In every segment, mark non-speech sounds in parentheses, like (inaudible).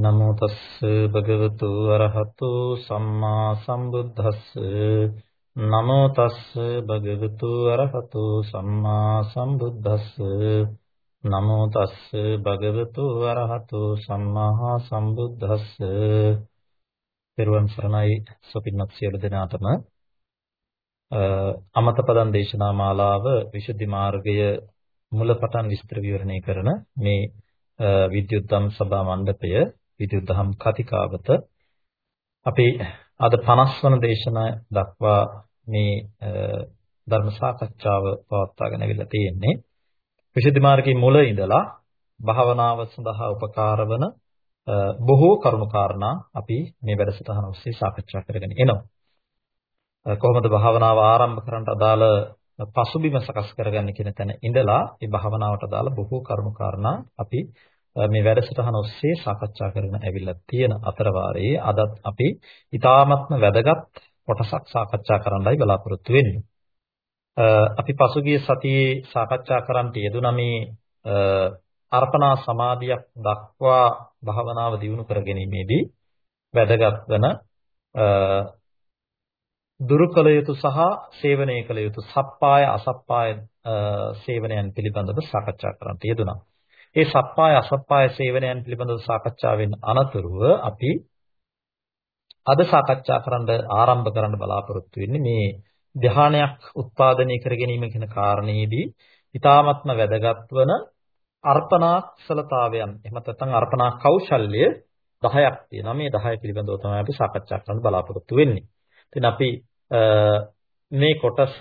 නමෝ තස්ස භගවතු අරහතු සම්මා සම්බුද්දස්ස. නමෝ තස්ස භගවතු අරහතු සම්මා සම්බුද්දස්ස. නමෝ තස්ස භගවතු අරහතු සම්මා සම්බුද්දස්ස. පෙරවන් සරණයි සොපින්වත් සියලු දෙනාටම. අමත පදන් දේශනා මාලාව විසුද්ධි මාර්ගය මුලපටන් විස්තර විවරණය කරන මේ විද්‍යුත් ධම් සභා මණ්ඩපය විද්‍යුත් දහම් කතිකාවත අපි අද 50 වන දේශන දක්වා මේ ධර්ම සාකච්ඡාව පවත්වාගෙන අවිල්ලා තියෙන්නේ විශේෂ මාර්ගයේ මුල ඉඳලා භාවනාව සඳහා උපකාර වන බොහෝ කරුණු කාරණා අපි මේ වැඩසටහන ඔස්සේ සාකච්ඡා කරගෙන එනවා. කොහොමද භාවනාව ආරම්භ කරන්නට අදාළ පසුබිම සකස් කරගන්නේ කියන තැන ඉඳලා මේ භාවනාවට අදාළ බොහෝ කරුණු කාරණා අපි මේ වැඩසටහන ඔස්සේ සාකච්ඡා කරගෙන ඇවිල්ලා තියෙන අතර වාරයේ අදත් අපි ඊ타ත්ම වැදගත් කොටසක් සාකච්ඡා කරන්නයි බලාපොරොත්තු වෙන්නේ. අපි පසුගිය සතියේ සාකච්ඡා කරන්නට යෙදුන මේ අර්පණා සමාධියක් දක්වා භාවනාව දියුණු කර ගැනීමේදී වැදගත් වන දුරු කළ යුතු සහ සේවනය කළ යුතු සප්පාය අසප්පාය සේවනයන් පිළිබඳව සාකච්ඡා කරන්නට යෙදුණා. ඒ සප්පාය අසප්පාය සේවනයන් පිළිබඳව සාකච්ඡාවෙන් අනතුරුව අපි අද සාකච්ඡා කරන්න ආරම්භ කරන්න බලාපොරොත්තු වෙන්නේ මේ ධානයක් උත්පාදනය කර ගැනීම කියන කාරණේදී ඊ타ත්ම වැදගත් වන අර්පණා කුසලතාවයන් එහෙම නැත්නම් අර්පණා කෞශල්‍ය 10ක් තියෙනවා මේ 10 පිළිබඳව තමයි අපි සාකච්ඡා කරන්න බලාපොරොත්තු වෙන්නේ. ඉතින් අපි මේ කොටස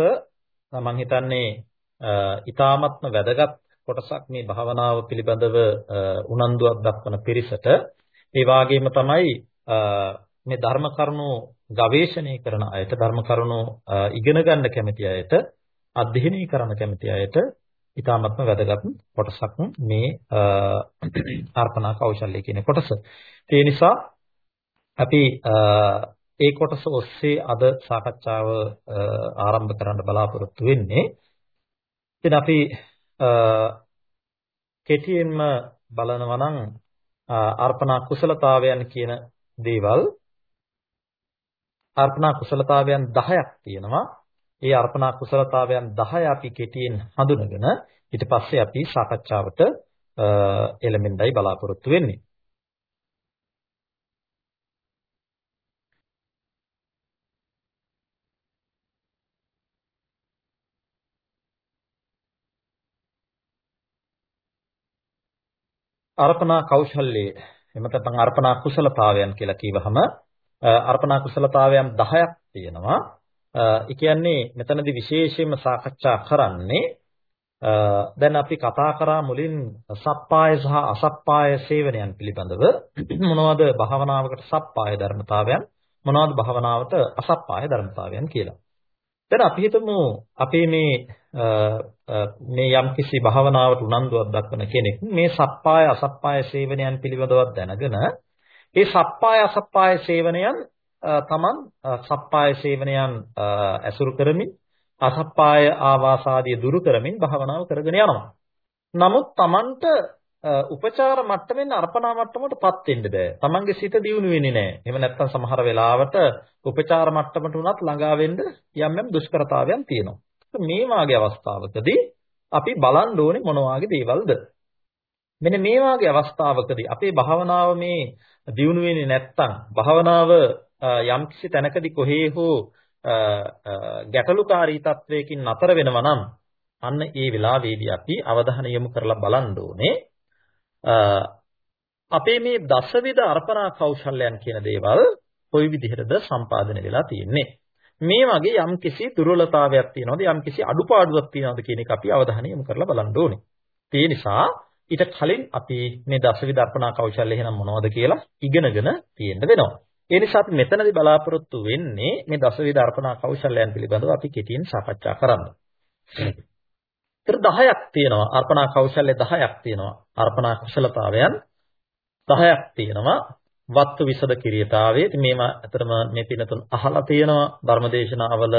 මම හිතන්නේ ඊ타ත්ම වැදගත් කොටසක් මේ භාවනාව පිළිබඳව උනන්දුවක් දක්වන පිරිසට ඒ වගේම තමයි මේ ධර්ම කරුණු ගවේෂණය කරන අයට ධර්ම කරුණු ඉගෙන ගන්න කැමති අයට අධ්‍යයනය කරන කැමති අයට ඊටාත්ම වැදගත් කොටසක් මේ අර්පණා කෞශල්‍ය කියන කොටස. ඒ නිසා අපි ඒ කොටස ඔස්සේ අද සාකච්ඡාව ආරම්භ කරන්න බලාපොරොත්තු වෙන්නේ. ඉතින් අපි කෙටියෙන්ම බලනවා නම් අර්පණා කුසලතාවයන් කියන දේවල් අර්පණා කුසලතාවයන් 10ක් තියෙනවා. ඒ අර්පණා කුසලතාවයන් 10 අපි කෙටියෙන් හඳුනගෙන ඊට පස්සේ අපි සාකච්ඡාවට එළඹෙන්නයි බලාපොරොත්තු වෙන්නේ. අර්පණා කෞශල්‍යය එහෙම නැත්නම් අර්පණා කුසලතාවයන් කියලා කිව්වහම අර්පණා කුසලතාවයන් 10ක් තියෙනවා. ඒ කියන්නේ මෙතනදී විශේෂයෙන්ම සාකච්ඡා කරන්නේ දැන් අපි කතා කරා මුලින් සප්පාය සහ අසප්පාය සේවනයන් පිළිබඳව මොනවද භාවනාවකට සප්පාය ධර්මතාවයන් මොනවද භාවනාවට අසප්පාය ධර්මතාවයන් කියලා. දැන් අපි හිතමු අපේ මේ මේ යම්කිසි භාවනාවට උනන්දුවක් දක්වන කෙනෙක් මේ සප්පාය අසප්පාය සේවනයන් පිළිබඳව දැනගෙන ඒ සප්පාය අසප්පාය සේවනයන් තමන් සප්පාය සේවනයන් ඇසුරු කරමින් අසප්පාය ආවාසාදිය දුරු කරමින් භාවනාව කරගෙන යනවා. නමුත් තමන්ට උපචාර මට්ටමින් අර්පණා මට්ටමටපත් වෙන්න බෑ. තමන්ගේ සිත දියුණු වෙන්නේ නැහැ. එහෙම නැත්නම් සමහර වෙලාවට උපචාර මට්ටමට උනත් ළඟා වෙන්න යම් යම් දුෂ්කරතාවයන් තියෙනවා. මේ වාගේ අවස්ථාවකදී අපි බලන්න ඕනේ මොන වාගේ දේවල්ද? මෙන්න මේ වාගේ අවස්ථාවකදී අපේ භාවනාව මේ දියුණු වෙන්නේ නැත්නම් භාවනාව යම්කිසි තැනකදී කොහේ හෝ ගැටලුකාරී තත්වයකින් නතර වෙනවා නම් අන්න ඒ වෙලාවේදී අපි අවධානය යොමු කරලා බලන්න ඕනේ අපේ මේ දසවිධ අර්පණා කෞශල්‍යයන් කියන දේවල් කොයි විදිහටද සම්පාදනය වෙලා තියෙන්නේ මේ වගේ යම්කිසි දුර්වලතාවයක් තියෙනවද යම්කිසි අඩුපාඩුවක් තියෙනවද කියන එක අපි අවධානය යොමු කරලා බලන්න ඕනේ ඒ නිසා ඊට කලින් අපි මේ දසවිධ අර්පණා කෞශල්‍ය එහෙනම් මොනවද කියලා ඉගෙනගෙන තියෙන්න වෙනවා ඒ නිසා අපි මෙතනදී බලාපොරොත්තු වෙන්නේ මේ දසවිධ අර්පණා කෞශල්‍යයන් පිළිබඳව අපි කෙටියෙන් සාකච්ඡා කරන්න. ඒතර 10ක් තියෙනවා. අර්පණා කෞශල්‍ය 10ක් තියෙනවා. අර්පණා කුසලතාවයන් 10ක් තියෙනවා. වත්තු විසද කිරියතාවේ. ඉතින් මේවා අතරම මේ පිනතුන් අහලා තියෙනවා. ධර්මදේශනාවල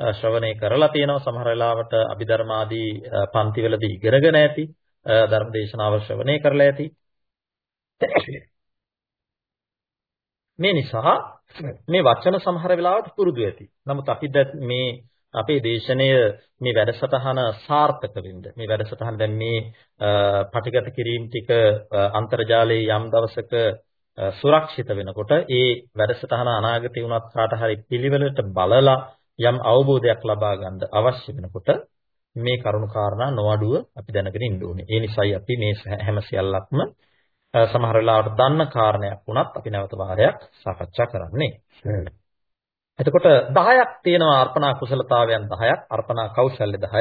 ශ්‍රවණය කරලා තියෙනවා. සමහර වෙලාවට අභිධර්මාදී පන්තිවලදී ඉගෙනගෙන ඇති. ධර්මදේශනාවල ශ්‍රවණය කරලා ඇති. මේ නිසා මේ වචන සමහර වෙලාවට පුරුදු ඇති. නමුත් අපි මේ අපේ දේශනය මේ වැඩසටහන සාර්ථක වෙන්න මේ වැඩසටහන දැන් මේ පටිගත කිරීම ටික අන්තර්ජාලයේ යම් දවසක සුරක්ෂිත වෙනකොට ඒ වැඩසටහන අනාගතේ වුණත් කාට හරි පිළිවෙලට බලලා යම් අවබෝධයක් ලබා ගන්න අවශ්‍ය වෙනකොට මේ කරුණු කාරණා නොඅඩුව අපි දැනගෙන ඉන්න ඕනේ. ඒ නිසායි අපි මේ හැම සියල්ලක්ම සමහර වෙලාවට දන්න කාරණයක් වුණත් අපි නැවත වාරයක් සාකච්ඡා කරන්නේ. එතකොට 10ක් තියෙනවා අර්පණා කුසලතාවයන් 10ක් අර්පණා කෞශල්‍ය 10ක්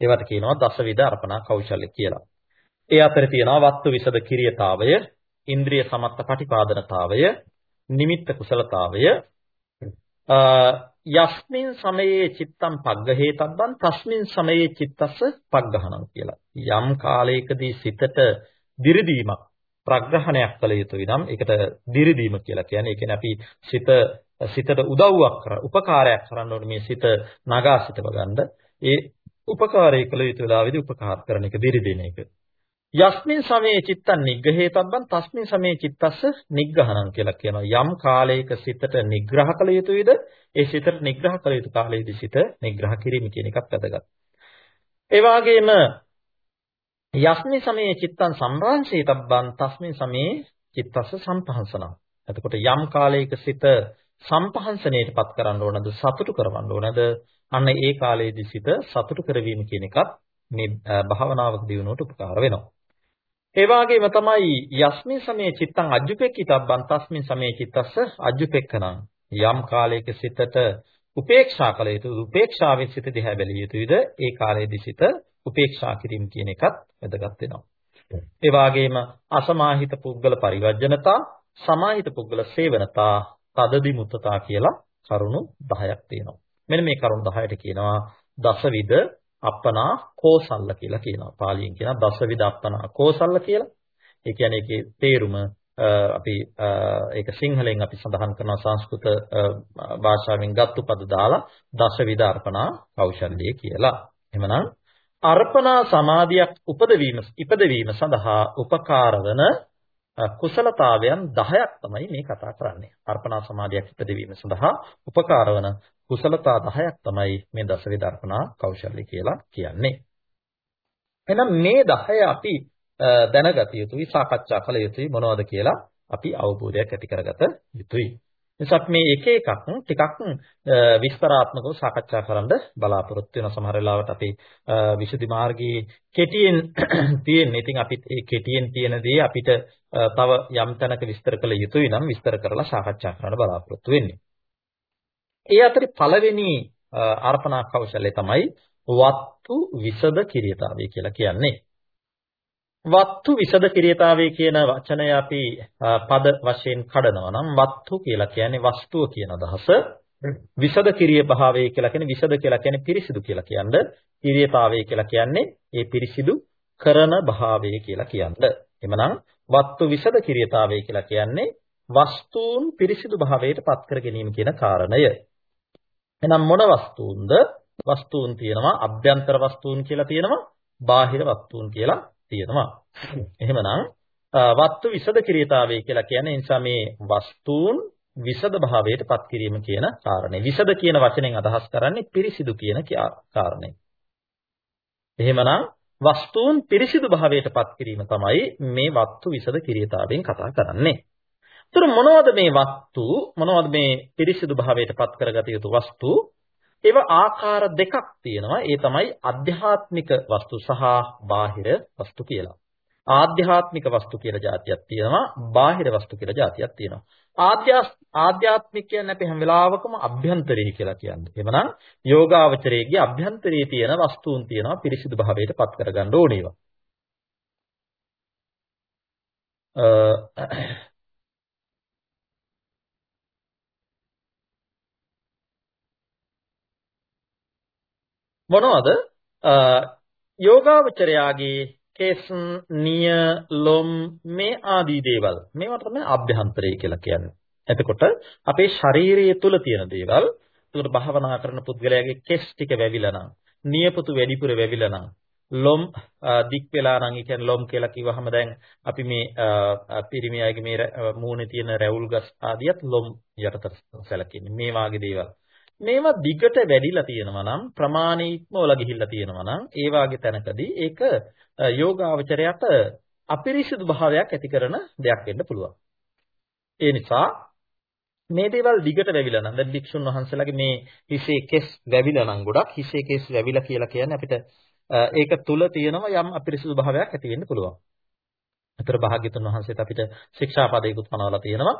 ඒවට කියනවා දසවිධ අර්පණා කෞශල්‍ය කියලා. ඒ අතරේ තියෙනවා වත්තු විසද කිරියතාවය, ඉන්ද්‍රිය සමත්ත පටිපාදනතාවය, නිමිත්ත කුසලතාවය, යස්මින් සමයේ චිත්තම් පග්ගහේතබ්බන් තස්මින් සමයේ චිත්තස්ස පග්ගහණම් කියලා. යම් කාලයකදී සිතට දිරිදීමක් ප්‍රග්‍රහණයක් කළ යුතුයි නම් ඒකට දිරිදීම කියලා කියන්නේ. ඒ කියන්නේ අපි සිත සිතට උදව්වක් කර උපකාරයක් කරන්න ඕනේ මේ සිත නගා සිටව ගන්න. ඒ උපකාරය කළ යුතු වෙලාවේදී උපකාර කරන එක දිරිදින එක. යස්මින් සමේ චිත්තං නිග්‍රහේතබ්බන් තස්මින් සමේ චිත්තස්ස නිග්‍රහණං කියලා කියනවා. යම් කාලයක සිතට නිග්‍රහ කළ යුතුයිද ඒ සිතට නිග්‍රහ කළ යුතු කාලයේදී සිත නිග්‍රහ කිරීම කියන එකත් වැදගත්. ඒ වගේම යස්මින් සමේ චිත්තං සම්භාංශේතබ්බන් තස්මින් සමේ චිත්තස්ස සම්පහන්සනං. එතකොට යම් කාලයක සිත සම්පහන්සණයටපත් කරන්න ඕනද සතුටු කරවන්න ඕනද අන්න ඒ කාලයේදී සිත සතුටු කරවීම කියන එකත් මේ භාවනාවක දියුණුවට උපකාර වෙනවා. ඒ වගේම තමයි යස්මින් සමේ චිත්තං අජ්ජුපෙක්කිතබ්බන් තස්මින් සමේ චිත්තස්ස අජ්ජුපෙක්කනං යම් කාලයක සිතට උපේක්ෂා කළ යුතු උපේක්ෂාවෙන් සිත දිහා බැලිය යුතුයිද ඒ කාලයේදී සිත උපේක්ෂා කිරීම කියන එකත් වැදගත් වෙනවා. ඒ වගේම අසමාහිත පුද්ගල පරිවර්ජනතා සමාහිත පුද්ගල සේවනතා තදදි මුත්තතා කියලා කරුණු 10ක් තියෙනවා. මෙන්න මේ කරුණු 10ට කියනවා දසවිධ අප්පනා කෝසල්ල කියලා කියනවා. පාලියෙන් කියනවා දසවිධ අප්පනා කෝසල්ල කියලා. ඒ කියන්නේ ඒකේ තේරුම අපි ඒක සිංහලෙන් අපි සඳහන් කරන සංස්කෘත භාෂාවෙන් ගත්තු පද දාලා දසවිධ අර්පණා කෞශල්‍ය කියලා. එහෙමනම් අර්පණා සමාධියක් උපදවීම ඉපදවීම සඳහා උපකාර වන කුසලතාවයන් 10ක් තමයි මේ කතා කරන්නේ. අර්පණා සමාධියක් ඉපදවීම සඳහා උපකාර වන කුසලතා 10ක් තමයි මේ දසවිධ අර්පණා කෞශල්‍ය කියලා කියන්නේ. එහෙනම් මේ 10 අපි දැනගත යුතුයි සාකච්ඡා කළ යුතුයි මොනවද කියලා අපි අවබෝධයක් ඇති කරගත යුතුයි. නිසා මේ එක එකක් ටිකක් විස්තරාත්මකව සාකච්ඡා කරන්න බලාපොරොත්තු වෙන සමහර වෙලාවට අපි විසුද්ධි මාර්ගයේ කෙටියෙන් (clears throat) තියෙන. ඉතින් අපිත් ඒ කෙටියෙන් තියෙන දේ අපිට තව යම් තැනක විස්තර කළ යුතුයි නම් විස්තර කරලා සාකච්ඡා කරන්න බලාපොරොත්තු වෙන්නේ. ඒ අතරේ පළවෙනි අර්පණා කෞශලය තමයි වත්තු විසද කිරියතාවය කියලා කියන්නේ. වත්තු විසද කිරියතාවය කියන වචනය අපි පද වශයෙන් කඩනවා නම් වත්තු කියලා කියන්නේ වස්තුව කියන අදහස. විසද කිරිය භාවය කියලා කියන්නේ විසද කියලා කියන්නේ පිරිසිදු කියලා කියන්නේ. කිරියතාවය කියලා කියන්නේ ඒ පිරිසිදු කරන භාවය කියලා කියන්නේ. එමනම් වත්තු විසද කිරියතාවය කියලා කියන්නේ වස්තුන් පිරිසිදු භාවයට පත් කර ගැනීම කියන කාරණය. එහෙනම් මොන වස්තුන්ද? වස්තුන් තියෙනවා අභ්‍යන්තර වස්තුන් කියලා තියෙනවා බාහිර වස්තුන් කියලා තියෙනවා. එහෙමනම් වත්තු විසද කිරියතාවය කියලා කියන්නේ නිසා මේ වස්තුන් විසද භාවයට පත් කිරීම කියන කාරණේ. විසද කියන වචනෙන් අදහස් කරන්නේ පිරිසිදු කියන කාරණේ. එහෙමනම් වස්තුන් පිරිසිදු භාවයට පත් කිරීම තමයි මේ වත්තු විසද කිරියතාවෙන් කතා කරන්නේ. ඒතර මොනවද මේ වස්තු? මොනවද මේ පිරිසිදු භාවයට පත් කරගත යුතු වස්තු? ඒව ආකාර දෙකක් තියෙනවා. ඒ තමයි අධ්‍යාත්මික වස්තු සහ බාහිර වස්තු කියලා. ආධ්‍යාත්මික වස්තු කියලා જાතියක් තියෙනවා. බාහිර වස්තු කියලා જાතියක් තියෙනවා. ආධ්‍යාත්මික කියන්නේ අපි හැම වෙලාවකම අභ්‍යන්තරේ කියලා කියන්නේ. එහෙමනම් යෝගාවචරයේගේ අභ්‍යන්තරයේ තියෙන වස්තුන් තියෙනවා පිරිසිදු භාවයට පත් කරගන්න ඕනේවා මොනවද? යෝගාවචරයාගේ කෙස් නිය ලොම් මේ ආදී දේවල් මේවා තමයි අභ්‍යන්තරය කියලා කියන්නේ. එතකොට අපේ ශරීරය තුල තියෙන දේවල් එතකොට භාවනා කරන පුද්ගලයාගේ කෙස් ටික වැවිලා නම් නියපොතු වැඩිපුර වැවිලා නම් ලොම් දික් වෙලා නම් ඒ කියන්නේ ලොම් කියලා කිව්වහම දැන් අපි මේ පිරිමි අයගේ මේ මූණේ තියෙන රැවුල් ගස් ආදියත් ලොම් යටතට සැලකෙන්නේ. මේ වාගේ දේවල්. මේවා දිගට වැඩිලා තියෙනවා නම් ප්‍රමාණීත්මවල ගිහිල්ලා තියෙනවා නම් ඒ වාගේ තැනකදී ඒක යෝගාවචරයට අපිරිසිදු භාවයක් ඇති කරන දෙයක් වෙන්න පුළුවන්. ඒ නිසා මේ දේවල් දිගට වැවිලා නම් දැන් භික්ෂුන් වහන්සේලාගේ මේ හිසේ කෙස් වැවිලා නම් ගොඩක් හිසේ කෙස් වැවිලා කියලා කියන්නේ අපිට ඒක තුල තියෙනවා යම් අපිරිසිදු භාවයක් ඇති වෙන්න පුළුවන්. අතර භාග්‍යතුන් වහන්සේත් අපිට ශික්ෂාපදයකුත් පනවලා තියෙනවා.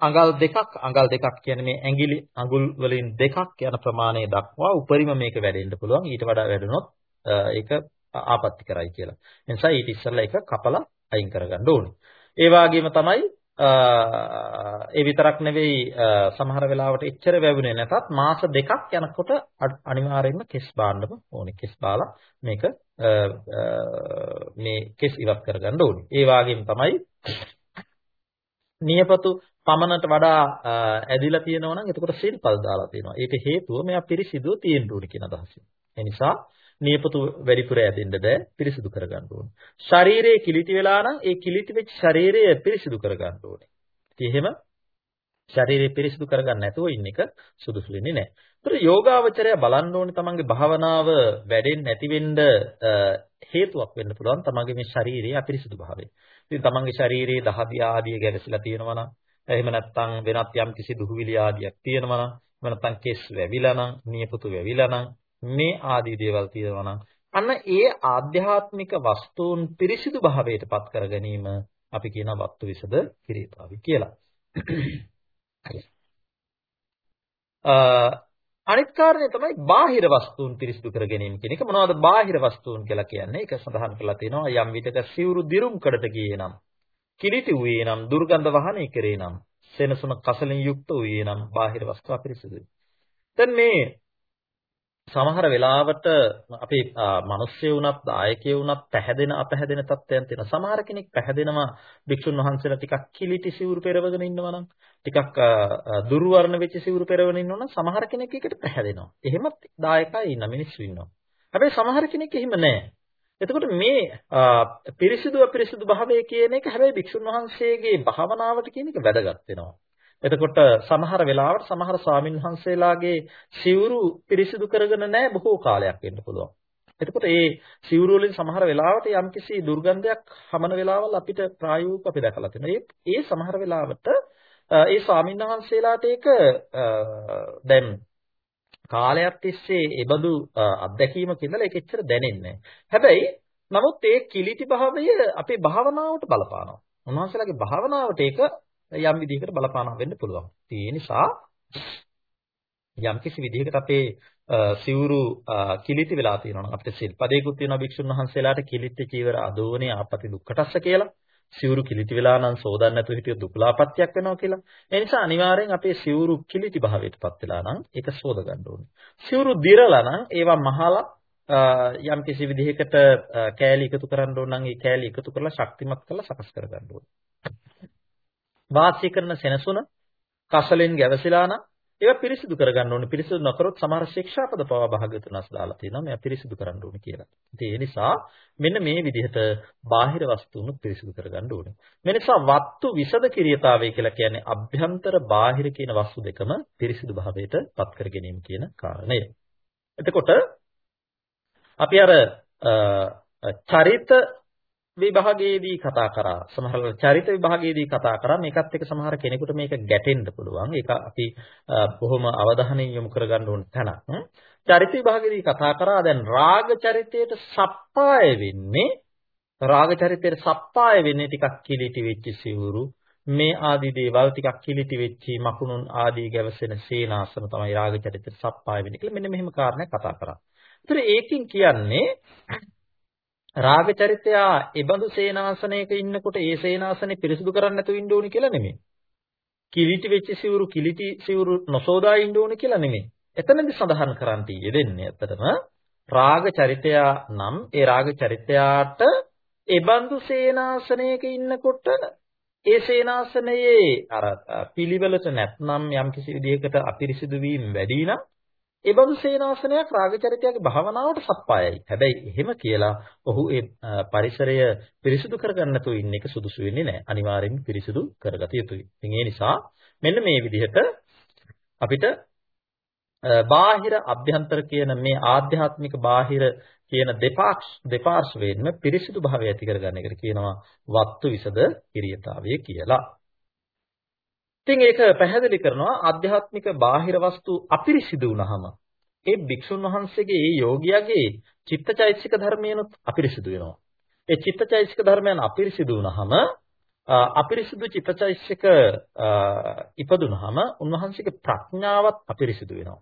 අඟල් දෙකක් අඟල් දෙකක් කියන්නේ මේ ඇඟිලි අඟුල් වලින් දෙකක් යන ප්‍රමාණය දක්වා උපරිම මේක වැඩෙන්න පුළුවන්. ඊට වඩා වැඩුණොත් ඒක ආපත්‍ති කරයි කියලා. ඒ නිසා ඊට ඉස්සෙල්ලා ඒක කපලා අයින් කරගන්න ඕනේ. ඒ වගේම තමයි ඒ විතරක් නෙවෙයි සමහර වෙලාවට එච්චර වැවුනේ නැතත් මාස දෙකක් යනකොට අනිවාර්යයෙන්ම කෙස් බාන්නම ඕනේ. කෙස් බාලා මේක මේ කෙස් ඉවත් කරගන්න ඕනේ. ඒ වගේම තමයි නියපොතු පමණට වඩා ඇදිලා තියෙනවා නම් එතකොට සිල්පල් දාලා තියෙනවා. ඒක හේතුව මෙයා පිරිසිදුව තියෙන්න ඕනේ කියන අදහසින්. ඒ නිසා නියපොතු වැඩිපුර ඇදෙන්න බෑ පිරිසිදු කරගන්න ඕනේ. ශරීරයේ කිලිටි වෙලා නම් ඒ කිලිටි වෙච්ච ශරීරය පිරිසිදු කරගන්න ඕනේ. ඉතින් එහෙම ශරීරය පිරිසිදු කරගන්න නැතුව ඉන්න එක සුදුසු වෙන්නේ නැහැ. ඒතර යෝගාවචරය බලන්න ඕනේ තමන්ගේ භාවනාව වැඩෙන්නේ නැති වෙන්න හේතුවක් වෙන්න පුළුවන් තමන්ගේ මේ ශරීරයේ අපිරිසිදු භාවය. ඉතින් තමන්ගේ ශරීරයේ දහදිය ආදිය ගැවසිලා තියෙනවා නම් එහෙම නැත්නම් වෙනත් යම් කිසි දුහවිලි ආදියක් තියෙනවා නම් එහෙම නැත්නම් කෙස් වැවිලා නම් නියපොතු වැවිලා නම් මේ ආදී දේවල් තියෙනවා නම් අන්න ඒ ආධ්‍යාත්මික වස්තුන් පිරිසිදු භාවයට පත් කර ගැනීම අපි කියන වස්තු විසද කිරීතාවි කියලා. (clears throat) අනිත් කාරණේ තමයි බාහිර වස්තුන් පිරිසිදු කර ගැනීම කියන එක. මොනවද බාහිර වස්තුන් කියලා කියන්නේ? ඒක සඳහන් කරලා තියෙනවා යම් විටක සිවුරු දිරුම් කඩට ගියේ නම්, කිලිටි වූයේ නම්, දුර්ගන්ධ වහනය කරේ නම්, සෙනසුන කසලින් යුක්ත වූයේ නම් බාහිර වස්තු අපිරිසිදුයි. දැන් මේ සමහර වෙලාවට අපේ මිනිස්සු වුණත් ආයකයෝ වුණත් පැහැදෙන අපැහැදෙන තත්ත්වයන් තියෙනවා. සමහර කෙනෙක් පැහැදෙනවා භික්ෂුන් වහන්සේලා ටිකක් කිලිටි සිවුරු පෙරවගෙන ඉන්නවා නම් ටිකක් දුර්වර්ණ වෙච්ච සිවුරු පෙරවගෙන ඉන්නවා නම් සමහර කෙනෙක් ඒකට පැහැදෙනවා. එහෙමත් දායකයි ඉන්න මිනිස්සු ඉන්නවා. හැබැයි සමහර කෙනෙක් එහෙම නැහැ. එතකොට මේ පිරිසිදු අපිරිසිදු භාවය කියන එක හැබැයි භික්ෂුන් වහන්සේගේ භාවනාවට කියන එක වැදගත් වෙනවා. එතකොට සමහර වෙලාවට සමහර ස්වාමින් වහන්සේලාගේ සිවුරු පිරිසිදු කරගෙන නැහැ බොහෝ කාලයක් වෙන්න පුළුවන්. එතකොට මේ සිවුරු වලින් සමහර වෙලාවට යම්කිසි දුර්ගන්ධයක් හමන වෙලාවල් අපිට ප්‍රායෝගිකව අපි දැකලා තියෙනවා. ඒ ඒ සමහර වෙලාවට ඒ ස්වාමින් වහන්සේලාට ඒක දැන් කාලයක් තිස්සේ ඒ බඳු අත්දැකීම කියලා ඒක එච්චර දැනෙන්නේ හැබැයි නමුත් ඒ කිලිටි භාවය අපේ භාවනාවට බලපානවා. උන්වහන්සේලාගේ භාවනාවට ඒක යම් විදිහකට බලපානවා වෙන්න පුළුවන්. ඒ නිසා යම් කිසි විදිහකට අපේ සිවුරු කිලිටි වෙලා තියෙනවා නම් අපිට සිල්පදේකුත් තියෙනවා භික්ෂුන් වහන්සේලාට කිලිටි චීවර අදෝනේ ආපති දුක්කටස්ස කියලා. සිවුරු කිලිටි වෙලා නම් සෝදන්න නැතුව හිටිය දුකලාපත්‍යක් වෙනවා කියලා. ඒ නිසා අනිවාර්යෙන් අපේ සිවුරු කිලිටි භාවයටපත් වෙලා නම් ඒක සෝද ගන්න ඕනේ. සිවුරු දිරලා නම් ඒවා මහලා යම් කිසි විදිහකට කෑලි එකතු කරන්න ඕන නම් ඒ කෑලි එකතු කරලා ශක්තිමත් කරලා සකස් කර ගන්න ඕනේ. වාසය කරන සෙනසුන කසලෙන් ගැවසිලා නම් ඒවා පිරිසිදු කරගන්න ඕනේ. පිරිසිදු නොකරොත් සමහර ශික්ෂාපද පවා භාග්‍යතුන්ස් දාලා තියෙනවා. මේවා පිරිසිදු කරන්න ඕනේ කියලා. ඉතින් ඒ නිසා මෙන්න මේ විදිහට බාහිර වස්තුනුත් පිරිසිදු කරගන්න ඕනේ. මේ නිසා වත්තු විසද කිරියතාවය කියලා කියන්නේ අභ්‍යන්තර බාහිර කියන වස්තු දෙකම පිරිසිදු භාවයට පත් කර ගැනීම කියන කාරණය. එතකොට අපි අර චරිත විභාගයේදී කතා කරා. සමහර චරිත විභාගයේදී කතා කරා. මේකත් එක්ක සමහර කෙනෙකුට මේක ගැටෙන්න පුළුවන්. ඒක අපි බොහොම අවධානයෙන් යොමු කරගන්න ඕන තැනක්. චරිත විභාගයේදී කතා කරා. දැන් රාග චරිතයට සප්පාය වෙන්නේ රාග චරිතයට සප්පාය වෙන්නේ ටිකක් කිලිටි වෙච්ච සිවුරු. මේ ආදී දේවල් ටිකක් කිලිටි වෙච්චි මකුණුන් ආදී ගැවසෙන සේනාසන තමයි රාග චරිතයට සප්පාය වෙන්නේ කියලා මෙන්න මෙහෙම කාරණයක් කතා කරා. ඒතර ඒකෙන් කියන්නේ රාග චරිතයා ඒබඳු සේනාසනයක ඉන්නකොට ඒ සේනාසනේ පිරිසිදු කරන්න නැතුව ඉන්න ඕනි කියලා නෙමෙයි. කිලිටි වෙච්ච සිවුරු කිලිටි සිවුරු නොසෝදා ඉන්න ඕනි කියලා නෙමෙයි. එතනදි සඳහන් කරන්න යෙදෙන්නේ ඇත්තටම රාග චරිතයා නම් ඒ රාග චරිතයාට ඒබඳු සේනාසනයක ඉන්නකොට ඒ සේනාසනයේ අර පිළිවෙලට නැත්නම් යම්කිසි විදිහකට අපිරිසිදු වීම වැඩි නම් ඒ බඳු සේනාසනයක් රාගචරිතයගේ භාවනාවට සප්පායයි. හැබැයි එහෙම කියලා ඔහු ඒ පරිසරය පිරිසිදු කරගන්න තු ඉන්න එක සුදුසු වෙන්නේ නැහැ. අනිවාර්යෙන්ම පිරිසිදු කරගත යුතුයි. ඉතින් ඒ නිසා මෙන්න මේ විදිහට අපිට බාහිර අභ්‍යන්තර කියන මේ ආධ්‍යාත්මික බාහිර කියන දෙපාක්ෂ දෙපාර්ශ්වයෙන්ම පිරිසිදු භාවය ඇති කරගන්න එකට කියනවා වත්තු විසද කිරියතාවය කියලා. ඉතින් ඒක පැහැදිලි කරනවා ආධ්‍යාත්මික බාහිර වස්තු අපිරිසිදු වුනහම ඒ භික්ෂුන් වහන්සේගේ ඒ යෝගියාගේ චිත්තචෛතසික ධර්මයනොත් අපිරිසිදු වෙනවා. ඒ චිත්තචෛතසික ධර්මයන් අපිරිසිදු වුනහම අපිරිසිදු චිත්තචෛතසික ඉපදුනහම උන්වහන්සේගේ ප්‍රඥාවත් අපිරිසිදු වෙනවා.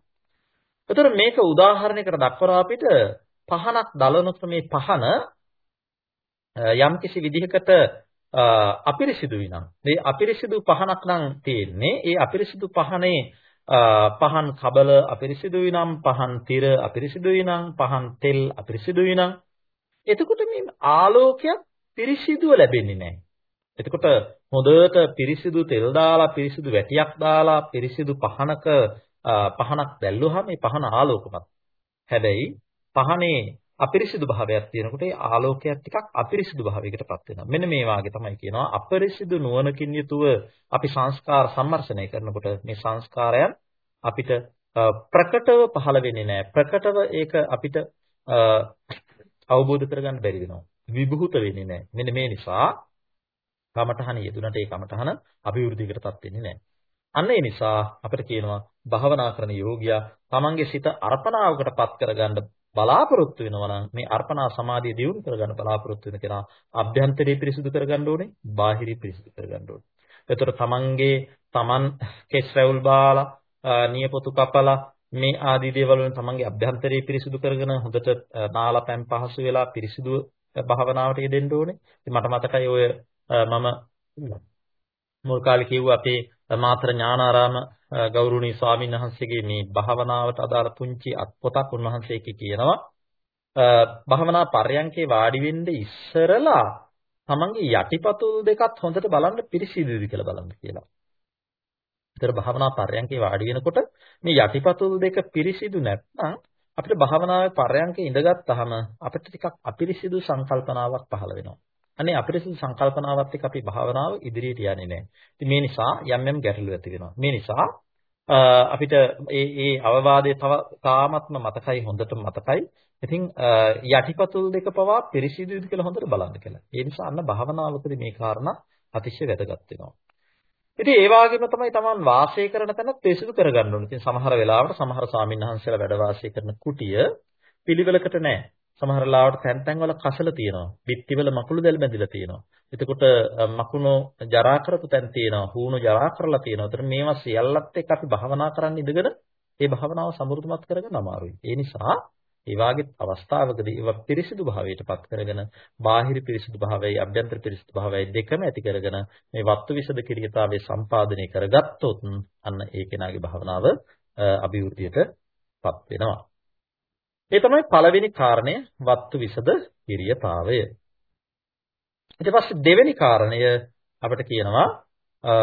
ඒතර මේක උදාහරණයකට දක්වලා අපිට පහනක් දලනොත් මේ පහන යම්කිසි විදිහකට අපිරිසිදුයි නම් මේ අපිරිසිදු පහනක් නම් තියෙන්නේ ඒ අපිරිසිදු පහනේ පහන් කබල අපිරිසිදුයි නම් පහන් tira අපිරිසිදුයි නම් පහන් තෙල් අපිරිසිදුයි නම් එතකොට මේ ආලෝකයක් පිරිසිදුව ලැබෙන්නේ නැහැ. එතකොට හොඳට පිරිසිදු තෙල් දාලා පිරිසිදු වැටියක් දාලා පිරිසිදු පහනක පහනක් දැල්ලුවාම මේ පහන ආලෝකමත්. හැබැයි පහනේ අපිරිසිදු භාවයක් තියෙනකොට ඒ ආලෝකයක් ටිකක් අපිරිසිදු භාවයකටපත් වෙනවා. මෙන්න මේ වාගේ තමයි කියනවා අපිරිසිදු නුවණකින් යුතුව අපි සංස්කාර සම්මර්ෂණය කරනකොට මේ සංස්කාරයන් අපිට ප්‍රකටව පහළ වෙන්නේ නැහැ. ප්‍රකටව ඒක අපිට අවබෝධ කරගන්න බැරි වෙනවා. විභූත වෙන්නේ නැහැ. මෙන්න මේ නිසා කමඨහන යෙදුනට ඒ කමඨහන අභිවෘද්ධියකටපත් වෙන්නේ නැහැ. අන්න ඒ නිසා අපිට කියනවා භාවනා කරන යෝගියා තමන්ගේ සිත අර්පණාවකටපත් කරගන්න බලාපොරොත්තු වෙනවා නම් මේ අර්පණා සමාධිය දියුණු කරගන්න බලාපොරොත්තු වෙන කෙනා අභ්‍යන්තරේ පිරිසිදු කරගන්න ඕනේ බාහිරේ පිරිසිදු කරගන්න ඕනේ. එතකොට තමන්ගේ තමන් කෙස් රැවුල් බාලා නියපොතු කපලා මේ ආදී දේවල් වලින් තමන්ගේ අභ්‍යන්තරේ පිරිසිදු කරගෙන හොඳට නාලා පෑම් පහසු වෙලා පිරිසිදු භාවනාවට යෙදෙන්න ඕනේ. ඉතින් මට මතකයි ඔය මම මුල් කාලේ කිව්වා අපේ මාතර ඥානාරාම ගෞරවනීය ස්වාමීන් වහන්සේගේ මේ භාවනාවට අදාළ පුංචි අත්පොතක් උන්වහන්සේ කියනවා භාවනා පර්යංකේ වාඩි වෙන්න ඉස්සරලා තමන්ගේ යටිපතුල් දෙකත් හොඳට බලන්න පිරිසිදුද කියලා බලන්න කියලා. ඒතර භාවනා පර්යංකේ වාඩි වෙනකොට මේ යටිපතුල් දෙක පිරිසිදු නැත්නම් අපිට භාවනාවේ පර්යංකේ ඉඳගත්tාම අපිට ටිකක් අපිරිසිදු සංකල්පනාවක් පහළ වෙනවා. අනේ අපිරිසිදු සංකල්පනාවත් එක්ක අපි භාවනාව ඉදිරියට යන්නේ නැහැ. ඉතින් මේ නිසා යම් යම් ගැටලු ඇති වෙනවා. මේ නිසා අපිට ඒ ඒ අවවාදයේ තව තාමත්ම මතකයි හොඳට මතකයි. ඉතින් යටිපතුල් දෙක පවා පිරිසිදුද කියලා හොඳට බලන්න කියලා. ඒ නිසා අන්න භාවනාවකදී මේ කාරණා අතිශය වැදගත් වෙනවා. ඉතින් ඒ වගේම තමයි Taman වාසය කරන තැන පිරිසිදු කරගන්න ඕනේ. ඉතින් සමහර වෙලාවට සමහර ස්වාමීන් වහන්සේලා වැඩ වාසය කරන කුටිය පිළිවෙලකට නැහැ. සමහර ලාවට තැන් තැන් වල කසල තියෙනවා. පිටිවල මකුළු දැල් බැඳිලා තියෙනවා. එතකොට මකුණු ජරා කරපු තැන් තියෙනවා. හූණු ජරා කරලා තියෙනවා. ඒතර මේවා සියල්ලත් එක්ක අපි භාවනා කරන්න ඉඳගෙන ඒ භාවනාව සමෘද්ධමත් කරගන්න අමාරුයි. ඒ නිසා ඒ වාගේ අවස්ථාවකදී ඒවා පිරිසිදු භාවයටපත් කරගෙන බාහිර පිරිසිදු භාවයයි අභ්‍යන්තර පිරිසිදු භාවයයි දෙකම ඇති කරගෙන මේ වත්තු විසද කිරියතාවේ සම්පාදනය කරගත්තොත් අන්න ඒ කෙනාගේ භාවනාව අභිවෘද්ධියටපත් වෙනවා. ඒ තමයි පළවෙනි කාරණය වත්තු විසද කිරියතාවය. ඊට පස්සේ දෙවෙනි කාරණය අපිට කියනවා අ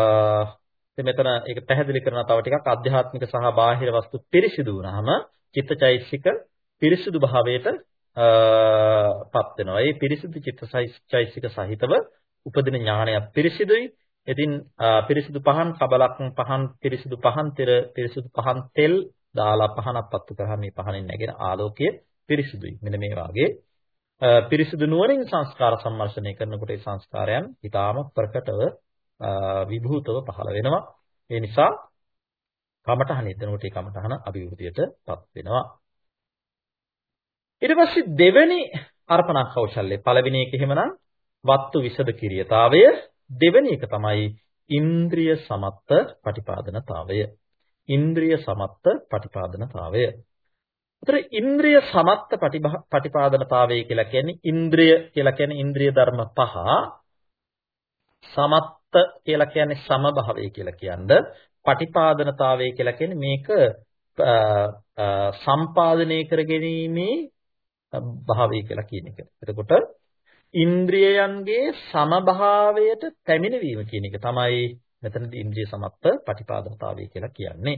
මෙතන ඒක පැහැදිලි කරනවා තව ටිකක් ආධ්‍යාත්මික සහ බාහිර වස්තු පිරිසිදු වුණාම චිත්තචෛසික පිරිසිදු භාවයට පත් වෙනවා. ඒ පිරිසිදු චිත්තචෛසික සහිතව උපදින ඥානයත් පිරිසිදුයි. ඉතින් පිරිසිදු පහන් කබලක් පහන් පිරිසිදු පහන් තෙර පිරිසිදු පහන් තෙල් දාලා පහනක් පත්තු කරාම මේ පහනෙන් නැගෙන ආලෝකය පිරිසිදුයි. මෙන්න මේ වාගේ පිරිසිදු නුවණින් සංස්කාර සම්මර්ෂණය කරනකොට ඒ සංස්කාරයන් ඊටාම ප්‍රකටව විභූතව පහළ වෙනවා. ඒ නිසා කමඨහන එතනකොට ඒ කමඨහන අභිවෘද්ධියටපත් වෙනවා. ඊට පස්සේ දෙවෙනි අර්පණා කෞශල්‍ය පළවෙනි එක එහෙමනම් වත්තු විසද කිරියතාවය දෙවෙනි එක තමයි ඉන්ද්‍රිය සමත්ත පටිපාදනතාවය. ඉන්ද්‍රිය සමත්ත පටිපාදනතාවය. උතර ඉන්ද්‍රිය සමත්ත පටිපාදනතාවය කියලා කියන්නේ ඉන්ද්‍රිය කියලා කියන්නේ ඉන්ද්‍රිය ධර්ම පහ සමත්ත කියලා කියන්නේ සමභාවය කියලා කියන්නේ පටිපාදනතාවය කියලා කියන්නේ මේක සම්පාදනය කරගැනීමේ භාවය කියලා කියන එක. එතකොට ඉන්ද්‍රියයන්ගේ සමභාවයට පැමිණවීම කියන එක තමයි මෙතනදී ඉන්ද්‍රිය සමත්ත පටිපාදනතාවය කියලා කියන්නේ.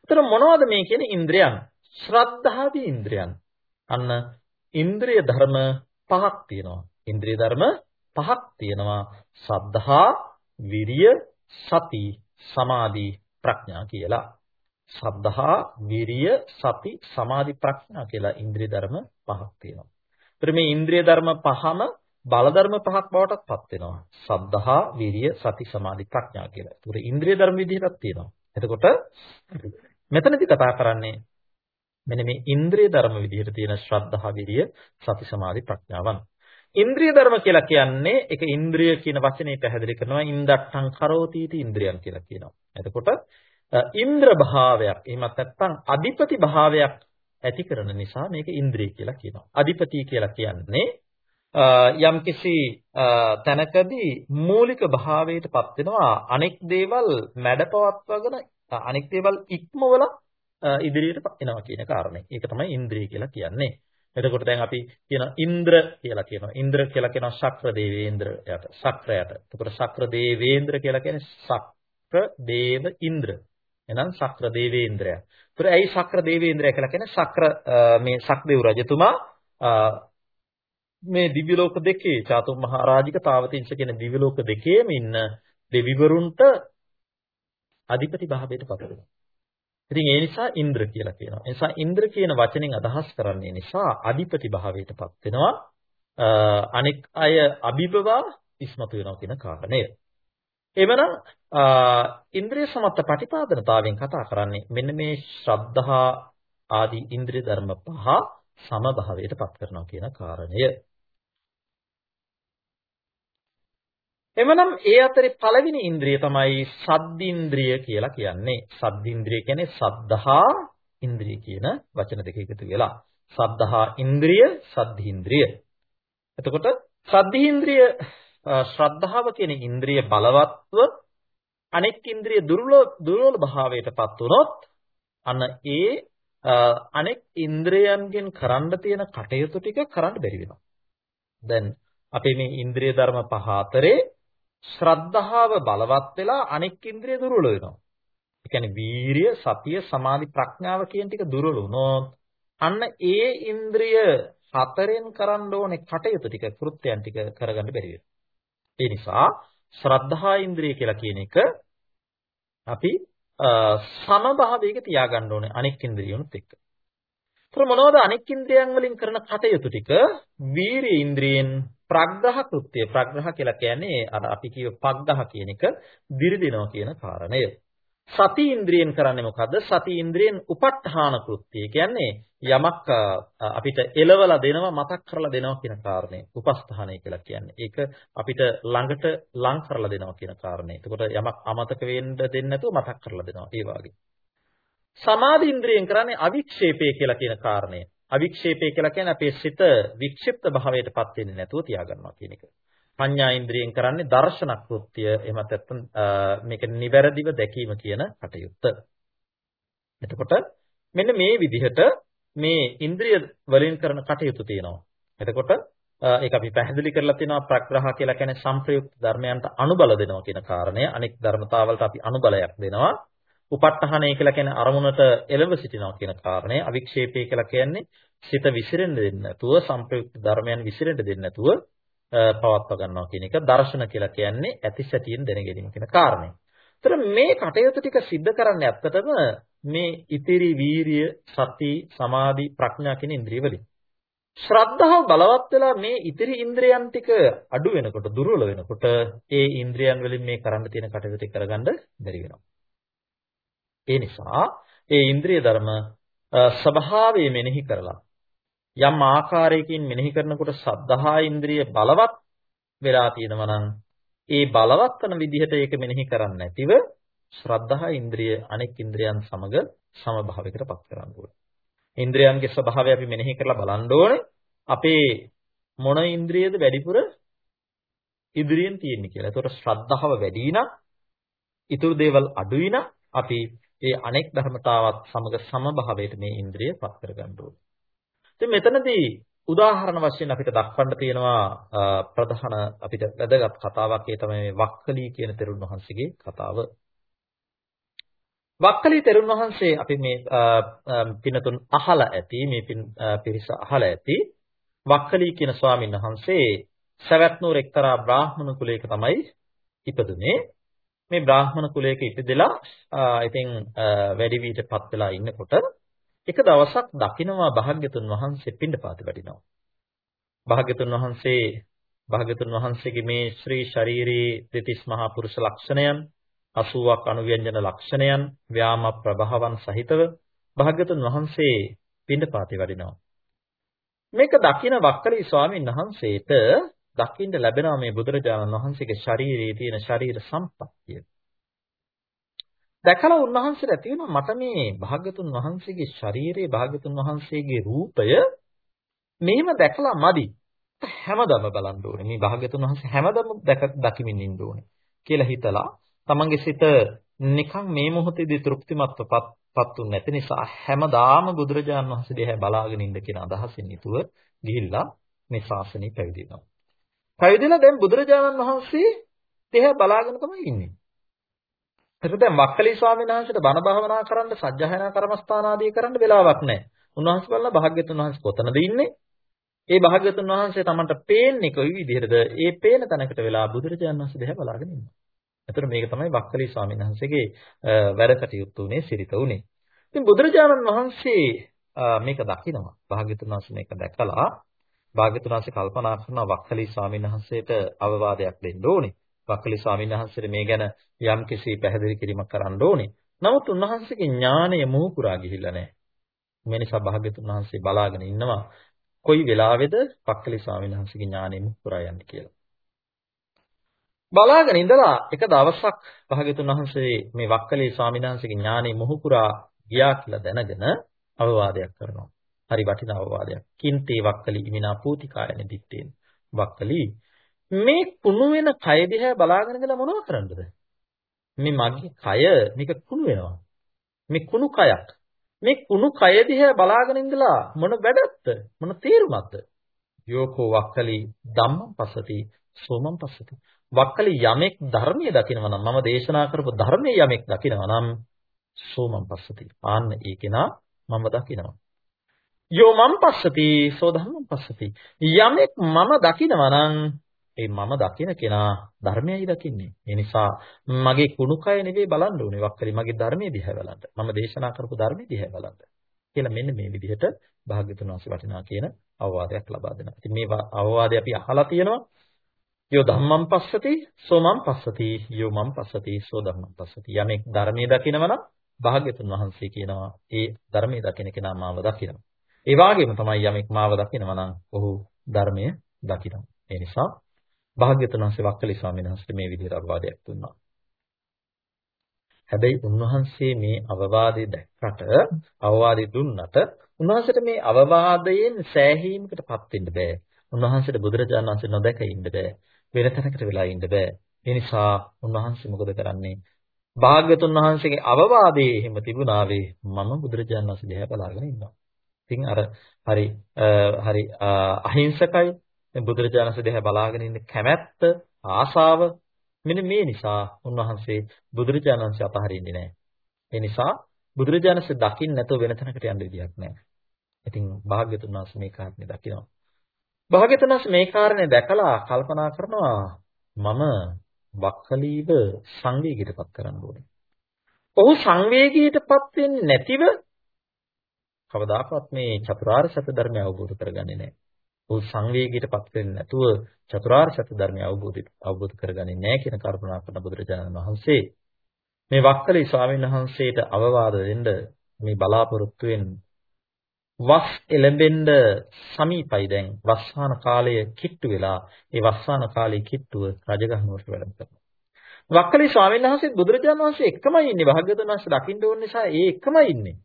ඒතර මොනවද මේ කියන්නේ ඉන්ද්‍රයන්? ශ්‍රද්ධාවේ ඉන්ද්‍රයන්. අන්න ඉන්ද්‍රිය ධර්ම පහක් තියෙනවා. ඉන්ද්‍රිය ධර්ම පහක් තියෙනවා. සද්ධා, විරිය, සති, සමාධි, ප්‍රඥා කියලා. සද්ධා, විරිය, සති, සමාධි, ප්‍රඥා කියලා ඉන්ද්‍රිය ධර්ම පහක් තියෙනවා. ඒතර මේ ඉන්ද්‍රිය ධර්ම පහම බල ධර්ම පහක් බවටත් පත් වෙනවා. සද්ධා, විරිය, සති, සමාධි, ප්‍රඥා කියලා. ඒතර ඉන්ද්‍රිය ධර්ම විදිහටත් තියෙනවා. එතකොට මෙතනදී කතා කරන්නේ මෙන්න මේ ඉන්ද්‍රිය ධර්ම විදිහට තියෙන ශ්‍රද්ධා, විරිය, සති, සමාධි, ප්‍රඥාවන්. ඉන්ද්‍රිය ධර්ම කියලා කියන්නේ ඒක ඉන්ද්‍රිය කියන වචනේ පැහැදිලි කරනවා ඉන්දට්ඨං කරෝතිති ඉන්ද්‍රියන් කියලා කියනවා. එතකොට ඉන්ද්‍ර භාවයක් එහෙමත් නැත්නම් අධිපති භාවයක් ඇති කරන නිසා මේක ඉන්ද්‍රිය කියලා කියනවා. අධිපති කියලා කියන්නේ යම්කිසි තැනකදී මූලික භාවයටපත් වෙනවා අනෙක් දේවල් මැඩපවත්වාගෙන අනෙක් දේවල් ඉක්මවල ඉදිරියට එනවා කියන කාරණේ. ඒක තමයි ඉන්ද්‍රිය කියලා කියන්නේ. එතකොට දැන් අපි කියන ඉන්ද්‍ර කියලා කියනවා. ඉන්ද්‍ර කියලා කියනවා ශක්‍ර දේවේන්ද්‍රයට. ශක්‍රයට. එතකොට ශක්‍ර දේවේන්ද්‍ර කියලා කියන්නේ ශක්‍ර දේව ඉන්ද්‍ර. එහෙනම් ශක්‍ර දේවේන්ද්‍රය. ඒතර ඇයි ශක්‍ර දේවේන්ද්‍රය කියලා කියන්නේ ශක්‍ර මේ ශක්දේව රජතුමා මේ දිව්‍ය ලෝක දෙකේ චාතු මහරජික තාවතිංශ කියන දිව්‍ය ලෝක දෙකේම ඉන්න දෙවිවරුන්ට අධිපති භාවයට පත් වෙනවා. ඉතින් ඒ නිසා ඉන්ද්‍ර කියලා කියනවා. ඒ නිසා ඉන්ද්‍ර කියන වචنين අදහස් කරන්නේ නිසා අධිපති භාවයට පත් වෙනවා. අනෙක් අය අභිභව ඉස්මතු වෙනවා කියන කාරණය. එවනම් ඉන්ද්‍රිය සමත්ත ප්‍රතිපාදනතාවයෙන් කතා කරන්නේ මෙන්න මේ ශ්‍රද්ධා ආදී ඉන්ද්‍රිය ධර්ම පහ සමභාවයටපත් කරනවා කියන කාරණය. එමනම් ඒ අතරේ පළවෙනි ඉන්ද්‍රිය තමයි සද්දින්ද්‍රිය කියලා කියන්නේ. සද්දින්ද්‍රිය කියන්නේ සද්ධා ඉන්ද්‍රිය කියන වචන දෙක එකතු වෙලා. සද්ධා ඉන්ද්‍රිය, සද්ධින්ද්‍රිය. එතකොට සද්ධින්ද්‍රිය ශ්‍රද්ධාව කියන ඉන්ද්‍රිය බලවත්ව අනෙක් ඉන්ද්‍රිය දුර්වල දුර්වල භාවයටපත් වුනොත් අන්න ඒ අනෙක් ඉන්ද්‍රයන්ගෙන් කරන්න තියෙන කටයුතු ටික කරන්න බැරි වෙනවා. දැන් අපේ මේ ඉන්ද්‍රිය ධර්ම පහ අතරේ ශ්‍රද්ධාව බලවත් වෙලා අනෙක් ඉන්ද්‍රිය දුර්වල වෙනවා. ඒ කියන්නේ වීරිය, සතිය, සමාධි, ප්‍රඥාව කියන ටික දුර්වල වුණොත් අන්න ඒ ඉන්ද්‍රිය හතරෙන් කරන්න ඕනේ කටයුතු ටික, කෘත්‍යයන් ටික කරගන්න බැරි වෙනවා. ඒ නිසා ශ්‍රද්ධා ඉන්ද්‍රිය කියලා කියන එක අපි සමභාවයක තියාගන්න ඕනේ අනෙක් ඉන්ද්‍රියුනුත් එක්ක. ඒතර මොනවද අනෙක් ඉන්ද්‍රියන් වලින් කරන කටයුතු ටික? වීරිය ඉන්ද්‍රියෙන් ප්‍රග්‍රහ කෘත්‍ය ප්‍රග්‍රහ කියලා කියන්නේ අර අපි කියව පග්ගහ කියන එක දිරිදිනවා කියන කාරණය. සති ඉන්ද්‍රියෙන් කරන්නේ මොකද්ද? සති ඉන්ද්‍රියෙන් උප ဋ ාණ කෘත්‍ය. කියන්නේ යමක් අපිට එලවලා දෙනවා මතක් කරලා දෙනවා කියන කාරණේ. උපස්ථානය කියලා කියන්නේ. ඒක අපිට ළඟට ලං කරලා දෙනවා කියන කාරණේ. එතකොට යමක් අමතක වෙන්න දෙන්නේ නැතුව මතක් කරලා දෙනවා. ඒ වගේ. සමාධි ඉන්ද්‍රියෙන් කරන්නේ අවික්ෂේපය කියලා කියන කාරණය. අවික්ෂේපය කියලා කියන්නේ අපේ සිත වික්ෂිප්ත භාවයටපත් වෙන්නේ නැතුව තියාගන්නවා කියන එක. පඤ්ඤා ඉන්ද්‍රියෙන් කරන්නේ දර්ශන කෘත්‍ය එහෙමත් නැත්නම් මේක නිවැරදිව දැකීම කියන කටයුත්ත. එතකොට මෙන්න මේ විදිහට මේ ඉන්ද්‍රිය වලින් කරන කටයුතු තියෙනවා. එතකොට ඒක අපි පැහැදිලි කරලා තිනවා ප්‍රග්‍රහ කියලා කියන්නේ සංප්‍රයුක්ත ධර්මයන්ට අනුබල දෙනවා කියන කාරණය. අනෙක් ධර්මතාවලට අපි අනුබලයක් දෙනවා. උපට්ඨහණය කියලා කියන්නේ අරමුණට එළඹ සිටිනවා කියන කාරණය. අවික්ෂේපය කියලා කියන්නේ සිත විසිරෙන්න දෙන්නේ නැතුව සංප්‍රයුක්ත ධර්මයන් විසිරෙන්න දෙන්නේ නැතුව පවත්ව ගන්නවා කියන එක දර්ශන කියලා කියන්නේ ඇති සැටියෙන් දැන ගැනීම කියන කාරණය. ඒතර මේ කටයුතු ටික සිද්ධ කරන්නේ ඇත්තටම මේ ඉතිරි වීරිය, සති, සමාධි, ප්‍රඥා කියන ඉන්ද්‍රිය වලින්. ශ්‍රද්ධාව බලවත් වෙලා මේ ඉතිරි ඉන්ද්‍රියන් ටික අඩු වෙනකොට, දුර්වල වෙනකොට ඒ ඉන්ද්‍රියන් වලින් මේ කරන්න තියෙන කටයුතු ටික කරගන්න බැරි වෙනවා. ඒ නිසා ඒ ඉන්ද්‍රිය ධර්ම ස්වභාවය මෙනෙහි කරලා යම් ආකාරයකින් මෙනෙහි කරනකොට සද්ධා ඉන්ද්‍රිය බලවත් වෙලා තියෙනවා නම් ඒ බලවත් කරන විදිහට ඒක මෙනෙහි කරන්නේ නැතිව ශ්‍රද්ධා ඉන්ද්‍රිය අනෙක් ඉන්ද්‍රියන් සමග සමභාවයකට පත් කරන්න ඕනේ. ඉන්ද්‍රියන්ගේ ස්වභාවය අපි මෙනෙහි කරලා බලන්න ඕනේ. අපේ මොන ඉන්ද්‍රියද වැඩිපුර ඉදිරියෙන් තියෙන්නේ කියලා. ඒතකොට ශ්‍රද්ධාව වැඩි නම්, ඊතුරු දේවල් අඩුයි නම් අපි ඒ අනෙක් ධර්මතාවත් සමග සමභාවයට මේ ඉන්ද්‍රිය පත් කරගන්න ඕනේ. ඉතින් මෙතනදී උදාහරණ වශයෙන් අපිට දක්වන්න තියෙනවා ප්‍රධාන අපිට වැදගත් කතාවක් ඒ තමයි මේ වක්කලී කියන තෙරුන් වහන්සේගේ කතාව. වක්කලි තෙරුන් වහන්සේ අපි මේ පිනතුන් අහලා ඇති මේ පිරිස අහලා ඇති වක්කලි කියන ස්වාමීන් වහන්සේ සවැත් නුවර එක්තරා බ්‍රාහ්මණ කුලයක තමයි ඉපදුනේ මේ බ්‍රාහ්මණ කුලයක ඉපදෙලා ඉතින් වැඩි වීටපත් වෙලා ඉන්නකොට එක දවසක් දකින්නවා භාග්‍යතුන් වහන්සේ පිණ්ඩපාත වඩිනවා. භාග්‍යතුන් වහන්සේ භාග්‍යතුන් වහන්සේගේ මේ ශ්‍රී ශරීරයේ දෙතිස් මහා පුරුෂ ලක්ෂණයන් 80ක් අනුව්‍යංජන ලක්ෂණයන් ව්‍යාම ප්‍රභාවන් සහිතව භාග්‍යතුන් වහන්සේ පිණ්ඩපාතේ වඩිනවා. මේක දකින වක්කලි ස්වාමීන් වහන්සේට දකින්න ලැබෙනවා මේ බුදුරජාණන් වහන්සේගේ ශරීරයේ තියෙන ශරීර සම්පත්තිය. දැකලා උන්වහන්සේට ඇති වෙනවා මට මේ භාග්‍යතුන් වහන්සේගේ ශරීරයේ භාග්‍යතුන් වහන්සේගේ රූපය මෙහෙම දැකලා මදි. හැමදම බලන්න ඕනේ. මේ භාග්‍යතුන් වහන්සේ හැමදම දැක දකිමින් ඉන්න ඕනේ කියලා හිතලා තමන්ගේ සිත නිකන් මේ මොහොතේදී තෘප්තිමත්වපත් උන් නැති නිසා හැමදාම බුදුරජාණන් වහන්සේ දිහා බලාගෙන ඉන්න කියන අදහසින් යුතුව ගිහිල්ලා මේ ශාසනය පැවිදි වෙනවා. පැවිදිලා දැන් බුදුරජාණන් වහන්සේ දිහා බලාගෙන තමයි ඉන්නේ. එතකොට දැන් වක්කලි ස්වාමීන් වහන්සේට බණ භාවනා කරන්න සජ්ජහායනා කර්මස්ථාන ආදී කරන්න වෙලාවක් නැහැ. උන්වහන්සේ බලලා භාග්‍යතුන් වහන්සේ කොතනද ඉන්නේ? ඒ භාග්‍යතුන් වහන්සේ Tamanට පේන්නේ කොයි විදිහටද? ඒ පේන තැනකට වෙලා බුදුරජාණන් වහන්සේ දිහා බලාගෙන ඉන්නවා. එතකොට මේක තමයි වක්කලි ස්වාමීන් වහන්සේගේ වැඩ කටයුතු උනේ සිරිත උනේ. ඉතින් බුදුරජාණන් වහන්සේ මේක දකිනවා. භාග්‍යතුන් වහන්සේ මේක දැකලා භාග්‍යතුන් වහන්සේ කල්පනා කරනවා වක්කලි ස්වාමීන් වහන්සේට අවවාදයක් දෙන්න ඕනේ. වක්කලි ස්වාමීන් වහන්සේට මේ ගැන යම්කිසි පැහැදිලි කිරීමක් කරන්න ඕනේ. නමුත් උන්වහන්සේගේ ඥාණය මුහුකුරා ගිහිල්ලා නැහැ. මේ නිසා භාග්‍යතුන් වහන්සේ බලාගෙන ඉන්නවා කොයි වෙලාවේද වක්කලි ස්වාමීන් වහන්සේගේ ඥාණය මුහුකුරා යන්නේ කියලා. බලාගෙන ඉඳලා එක දවසක් භාග්‍යතුන් වහන්සේ මේ වක්කලි ස්වාමීන් වහන්සේගේ ඥාණය මුහුකුරා ගියා කියලා දැනගෙන අවවාදයක් කරනවා. හරි වටිනා අවවාදයක්. කින්තේ වක්කලි ඉමිනා පූතිකායන දිත්තේන. වක්කලි මේ කුණු වෙන කය දිහා බලාගෙන ඉඳලා මොනව කරන්නද? මේ මගේ කය මේක කුණු වෙනවා. මේ කුණු කයක්. මේ කුණු කය දිහා බලාගෙන ඉඳලා මොන වැඩක්ද? මොන තේරුමක්ද? යෝකෝ වක්කලි ධම්මං පස්සති සෝමං පස්සති. වක්කලි යමෙක් ධර්මයේ දකිනවා නම් මම දේශනා කරපු ධර්මයේ යමෙක් දකිනවා නම් සෝමං පස්සති. ආන්න ඒ කෙනා මම දකිනවා. යෝ මම් පස්සති සෝ ධම්මං පස්සති. යමෙක් මම දකිනවා නම් ඒ මම දකින කෙනා ධර්මයයි දකින්නේ. ඒ නිසා මගේ කුණුකය නෙවෙයි බලන්න ඕනේ. වක්කලි මගේ ධර්මයේ දිහා බලන්න. මම දේශනා කරපු ධර්මයේ දිහා බලන්න. කියලා මෙන්න මේ විදිහට භාග්‍යතුන් වහන්සේ වටිනා කියන අවවාදයක් ලබා දෙනවා. ඉතින් මේ අවවාදය අපි අහලා තියෙනවා. යෝ ධම්මං පස්සති සෝ මං පස්සති යෝ මං පස්සති සෝ ධම්මං පස්සති. යමෙක් ධර්මයේ දකිනවනම් භාග්‍යතුන් වහන්සේ කියනවා ඒ ධර්මයේ දකින කෙනා මාව දකිනවා. ඒ වගේම තමයි යමෙක් මාව දකිනවා නම් ඔහු ධර්මය දකිනවා. ඒ නිසා භාග්‍යතුන් වහන්සේ වක්කලි ස්වාමීන් වහන්සේට මේ විදිහට අවවාදයක් දුන්නා. හැබැයි උන්වහන්සේ මේ අවවාදය දැක්කට අවවාදය දුන්නට උන්වහන්සේට මේ අවවාදයෙන් සෑහීමකටපත් වෙන්න බෑ. උන්වහන්සේට බුදුරජාණන් වහන්සේ නොදැක ඉන්න බෑ. වෙන තැනකට වෙලා ඉන්න බෑ. ඒ නිසා උන්වහන්සේ මොකද කරන්නේ? භාග්‍යතුන් වහන්සේගේ අවවාදයේ එහෙම තිබුණාවේ මම බුදුරජාණන් වහන්සේ දිහා බලාගෙන ඉන්නවා. ඉතින් අර හරි හරි අහිංසකයි බුදුරජාණන් වහන්සේ දිහා බලාගෙන ඉන්න කැමැත්ත, ආසාව මෙන්න මේ නිසා උන්වහන්සේ බුදුරජාණන් වහන්සේ අතහරින්නේ නැහැ. ඒ නිසා බුදුරජාණන් වහන්සේ දකින්න නැතුව වෙන තැනකට යන්න විදියක් නැහැ. ඉතින් භාග්‍යතුන් වහන්සේ මේ කාරණේ දකිනවා. භාග්‍යතුන් වහන්සේ මේ කාරණේ දැකලා කල්පනා කරනවා මම වක්කලීව සංවේගයටපත් කරන්න ඕනේ. ඔහු සංවේගයටපත් වෙන්නේ නැතිව කවදාකවත් මේ චතුරාර්ය සත්‍ය ධර්මය අවබෝධ කරගන්නේ නැහැ. ඔහු සංවේගයටපත් වෙන්නේ නැතුව චතුරාර්ය සත්‍ය ධර්මය අවබෝධ අවබෝධ කරගන්නේ නැහැ කියන කරුණා කරන බුදුරජාණන් වහන්සේ මේ වක්කලි ස්වාමීන් වහන්සේට අවවාද දෙන්න මේ බලාපොරොත්තුෙන් වස් එළඹෙන්න සමීපයි දැන් වස්සාන කාලය කිට්ටු වෙලා ඒ වස්සාන කාලයේ කිට්ටුව රජගහ නුවරට වැඩම කරනවා. වක්කලි ස්වාමීන් වහන්සේ බුදුරජාණන් වහන්සේ එකමයි ඉන්නේ භාග්‍යවතුන් වහන්සේ දකින්න ඕන නිසා ඒ එකමයි ඉන්නේ.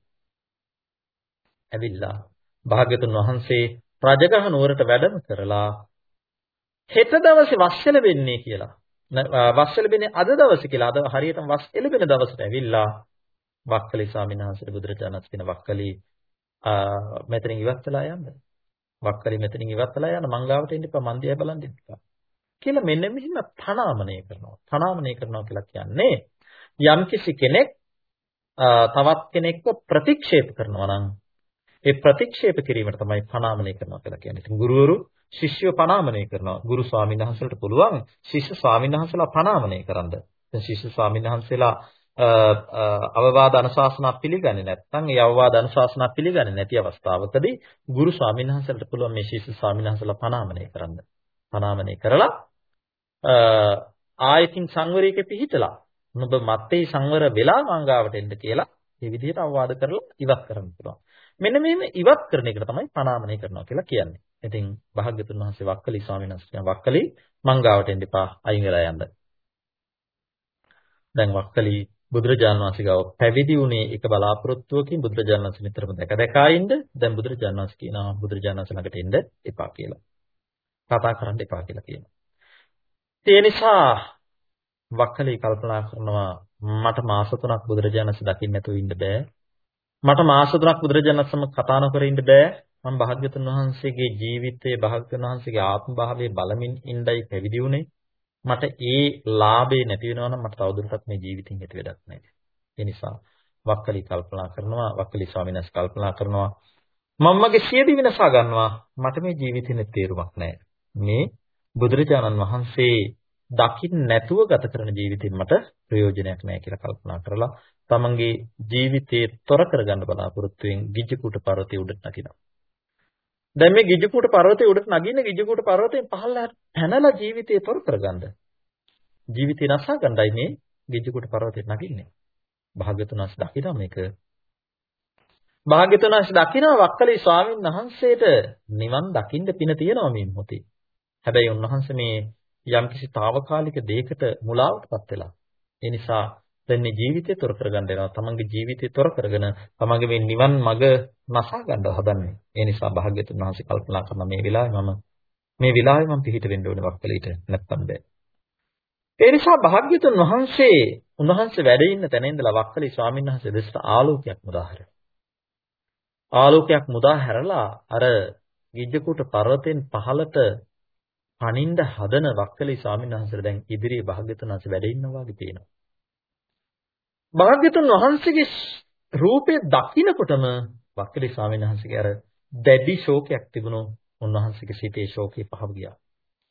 ඇවිල්ලා භාග්‍යවතුන් වහන්සේ රජගහ නුවරට වැඩම කරලා හෙට දවසේ වස්සල වෙන්නේ කියලා. වස්සල වෙන්නේ අද දවසේ කියලා. අද හරියටම වස් එළබෙන දවසට ඇවිල්ලා වක්කලි ස්වාමීන් වහන්සේට බුදුරජාණන් කියන වක්කලි මෙතනින් ඉවත් වෙලා යන්න. වක්කලි මෙතනින් ඉවත් වෙලා යන්න මංගාවට එන්න එපා මන්දිය බලන් දෙන්න එපා. කියලා මෙන්න මෙහිම තනාමනය කරනවා. තනාමනය කරනවා කියලා කියන්නේ යම්කිසි කෙනෙක් තවත් කෙනෙක්ව ප්‍රතික්ෂේප කරනවා නම් ඒ ප්‍රතික්ෂේප කිරීමට තමයි පනාමනය කරනවා කියලා කියන්නේ. ඉතින් ගුරුවරු ශිෂ්‍යව පනාමනය කරනවා. ගුරු ස්වාමීන් වහන්සේලාට පුළුවන් ශිෂ්‍ය ස්වාමීන් වහන්සේලා පනාමනය කරන්න. දැන් ශිෂ්‍ය ස්වාමීන් වහන්සේලා අවවාද අනුශාසනා පිළිගන්නේ නැත්නම් ඒ අවවාද අනුශාසනා පිළිගන්නේ නැති අවස්ථාවකදී ගුරු ස්වාමීන් වහන්සේලාට පුළුවන් මේ ශිෂ්‍ය ස්වාමීන් වහන්සේලා පනාමනය කරන්න. පනාමනය කරලා ආයතින් සංවරයක පිහිටලා නුඹ මත්තේ සංවර වෙලා මංගාවට එන්න කියලා මේ විදිහට අවවාද කරලා ඉවත් කරන්න පුළුවන්. මෙන්න මෙහෙම ඉවත් කරන එකට තමයි පනාමනය කරනවා කියලා කියන්නේ. ඉතින් භාග්‍යතුන් වහන්සේ වක්කලි ස්වාමීන් වහන්සේ කියන වක්කලි මංගාවට එන්න එපා අයින් වෙලා යන්න. දැන් වක්කලි බුදුරජාණන් වහන්සේ ගාව පැවිදි වුණේ එක බලාපොරොත්තුවකින් බුදුරජාණන් වහන්සේ නිතරම දැක දැකා ඉන්න. දැන් බුදුරජාණන් වහන්සේ කියනවා බුදුරජාණන් වහන්සේ ළඟට එන්න එපා කියලා. කතා කරන්න එපා කියලා කියනවා. ඒ නිසා වක්කලි කල්පනා කරනවා මට මාස තුනක් බුදුරජාණන් වහන්සේ දකින්න නැතුව ඉන්න බෑ. මට මාස තුනක් බුදුරජාණන් සමග කතා නොකර ඉන්න බෑ. මම භාග්‍යතුන් වහන්සේගේ ජීවිතයේ භාග්‍යතුන් වහන්සේගේ ආත්ම භාවයේ බලමින් ඉඳයි පැවිදි වුණේ. මට ඒ ලාභේ නැති වෙනවා නම් මට තවදුරටත් මේ ජීවිතින් හිත වැඩක් නැහැ. ඒ නිසා වක්කලි කල්පනා කරනවා වක්කලි ස්වාමීන් වහන්සේ කල්පනා කරනවා මම මගේ සියදි විනාශ ගන්නවා මට මේ ජීවිතේ තේරුමක් නැහැ. මේ බුදුරජාණන් වහන්සේ දකින්න නැතුව ගත කරන ජීවිතෙන් මට ප්‍රයෝජනයක් නැහැ කියලා කල්පනා කරලා තමන්ගේ ජීවිතේ තොර කරගන්න බලාපොරොත්තු වෙන ගිජ්ජකූට පර්වතයේ උඩට නගිනවා. දැන් මේ ගිජ්ජකූට පර්වතයේ උඩට නගින්න ගිජ්ජකූට පර්වතයෙන් පහළට පැනලා ජීවිතේ තොර කරගන්න. ජීවිතේ නසා ගන්නයි මේ ගිජ්ජකූට පර්වතයට නගින්නේ. භාග්‍යතුන්ස් දකිනවා මේක. භාග්‍යතුන්ස් දකිනවා වක්කලි ස්වාමීන් වහන්සේට නිවන් දකින්න පින තියෙනවා මේ මොහොතේ. හැබැයි උන්වහන්සේ මේ යම්කිසි తాවකාලික දෙයකට මුලාවටපත් වෙලා. ඒ නිසා දැන් මේ ජීවිතය තොර කරගන්න යනවා. තමන්ගේ ජීවිතය තොර කරගෙන තමන්ගේ මේ නිවන් මඟ නසා ගන්න හදන්නේ. ඒ නිසා භාග්‍යතුන් වහන්සේ කල්පනා කරන මේ වෙලාවේ මම මේ වෙලාවේ මම පිළිහිට වෙන්න ඕනේ වක්කලීට නැත්තම් බෑ. ඒ නිසා භාග්‍යතුන් වහන්සේ උන්වහන්සේ වැඩ ඉන්න තැන ඉඳලා වක්කලී ස්වාමීන් වහන්සේ දෙසට ආලෝකයක් මුදා හැරෙනවා. ආලෝකයක් මුදා හැරලා අර ගිජ්ජකූට පර්වතෙන් පහළට පනින්න හදන වක්කලි ස්වාමීන් වහන්සේලා දැන් ඉදිරියේ භාග්‍යතුන් වහන්සේ වැඩ ඉන්නවා වගේ පේනවා. භාග්‍යතුන් වහන්සේගේ රූපය දකින්නකොටම වක්කලි ස්වාමීන් වහන්සේගේ අර දැඩි ශෝකයක් තිබුණු උන්වහන්සේගේ සිතේ ශෝකේ පහව ගියා.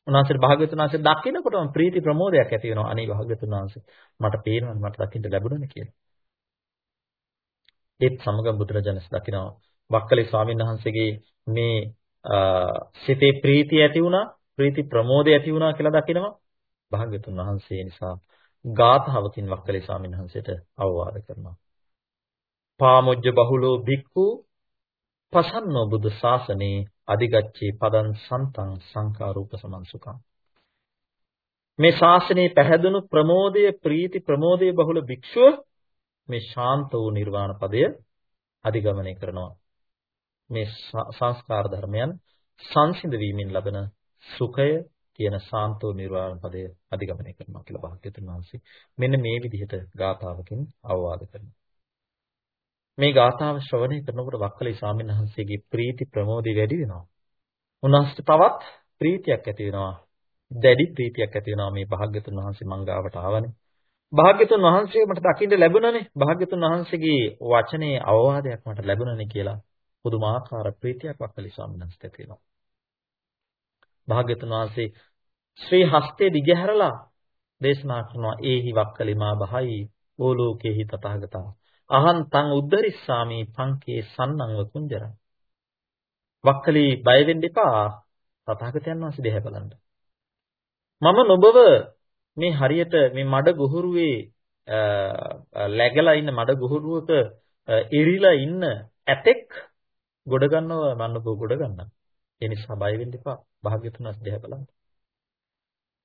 උන්වහන්සේට භාග්‍යතුන් වහන්සේ දකින්නකොටම ප්‍රීති ප්‍රමෝදයක් ඇති වෙනවා. අනේ භාග්‍යතුන් වහන්සේ මට පේනවා මට දකින්න ලැබුණනේ කියලා. ඒත් සමග බුදුරජාණන් දකිනවා වක්කලි ස්වාමීන් වහන්සේගේ මේ සිතේ ප්‍රීතිය ඇති වුණා ප්‍රීති ප්‍රමෝදය ඇති වුණා කියලා දකිනවා භාග්‍යතුන් වහන්සේ නිසා ගාථාවකින් වක්කලි ස්වාමීන් වහන්සේට අවවාද කරනවා. පාමොජ්ජ බහුලෝ භික්ඛු පසන්නෝ බුදු ශාසනේ අධිගච්ඡේ පදං සන්තං සංකාරූප සමන්සුකං. මේ ශාසනයේ පැහැදුණු ප්‍රමෝදය ප්‍රීති ප්‍රමෝදයේ බහුල භික්ෂුව මේ ශාන්ත වූ නිර්වාණ පදය අධිගමනය කරනවා. මේ සංස්කාර ධර්මයන් සංසිඳ වීමෙන් ලබන සුඛය කියන සාන්තෝ නිර්වාණ පදය අධිගමනය කරනවා කියලා භාග්‍යතුන් වහන්සේ මෙන්න මේ විදිහට ගාථාවකින් අවවාද කරනවා. මේ ගාථාව ශ්‍රවණය කරනකොට වක්කලි ස්වාමීන් වහන්සේගේ ප්‍රීති ප්‍රමෝදය වැඩි වෙනවා. උන්වහන්සේට තවත් ප්‍රීතියක් ඇති වෙනවා. දැඩි ප්‍රීතියක් ඇති වෙනවා මේ භාග්‍යතුන් වහන්සේ මංගාවට ආවනේ. භාග්‍යතුන් වහන්සේ මට දකින්න ලැබුණනේ. භාග්‍යතුන් වහන්සේගේ වචනේ අවවාදයක් මට ලැබුණනේ කියලා පුදුමාකාර ප්‍රීතියක් වක්කලි ස්වාමීන් වහන්සේට ඇති වෙනවා. භාග්‍යතුන් වහන්සේ ශ්‍රී හස්තේ දිගහැරලා දේශනා කරනවා. ඒහි වක්කලිමා බහයි ඕලෝකේහි තථාගතා. අහං තං උද්ධරිස්සාමි පංකේ සන්නං වකුංජරං. වක්කලි බය වෙන්න එපා තථාගතයන් වහන්සේ දෙහැ බලන්න. මම නොබව මේ හරියට මේ මඩ ගුහුරුවේ läගලා ඉන්න මඩ ගුහුරුවක ඉරිලා ඉන්න ඇතෙක් ගොඩ ගන්නව මම ඔබ ගොඩ ගන්නම්. ඒ නිසා බය වෙන්න එපා. භාග්‍යතුන් වහන්සේ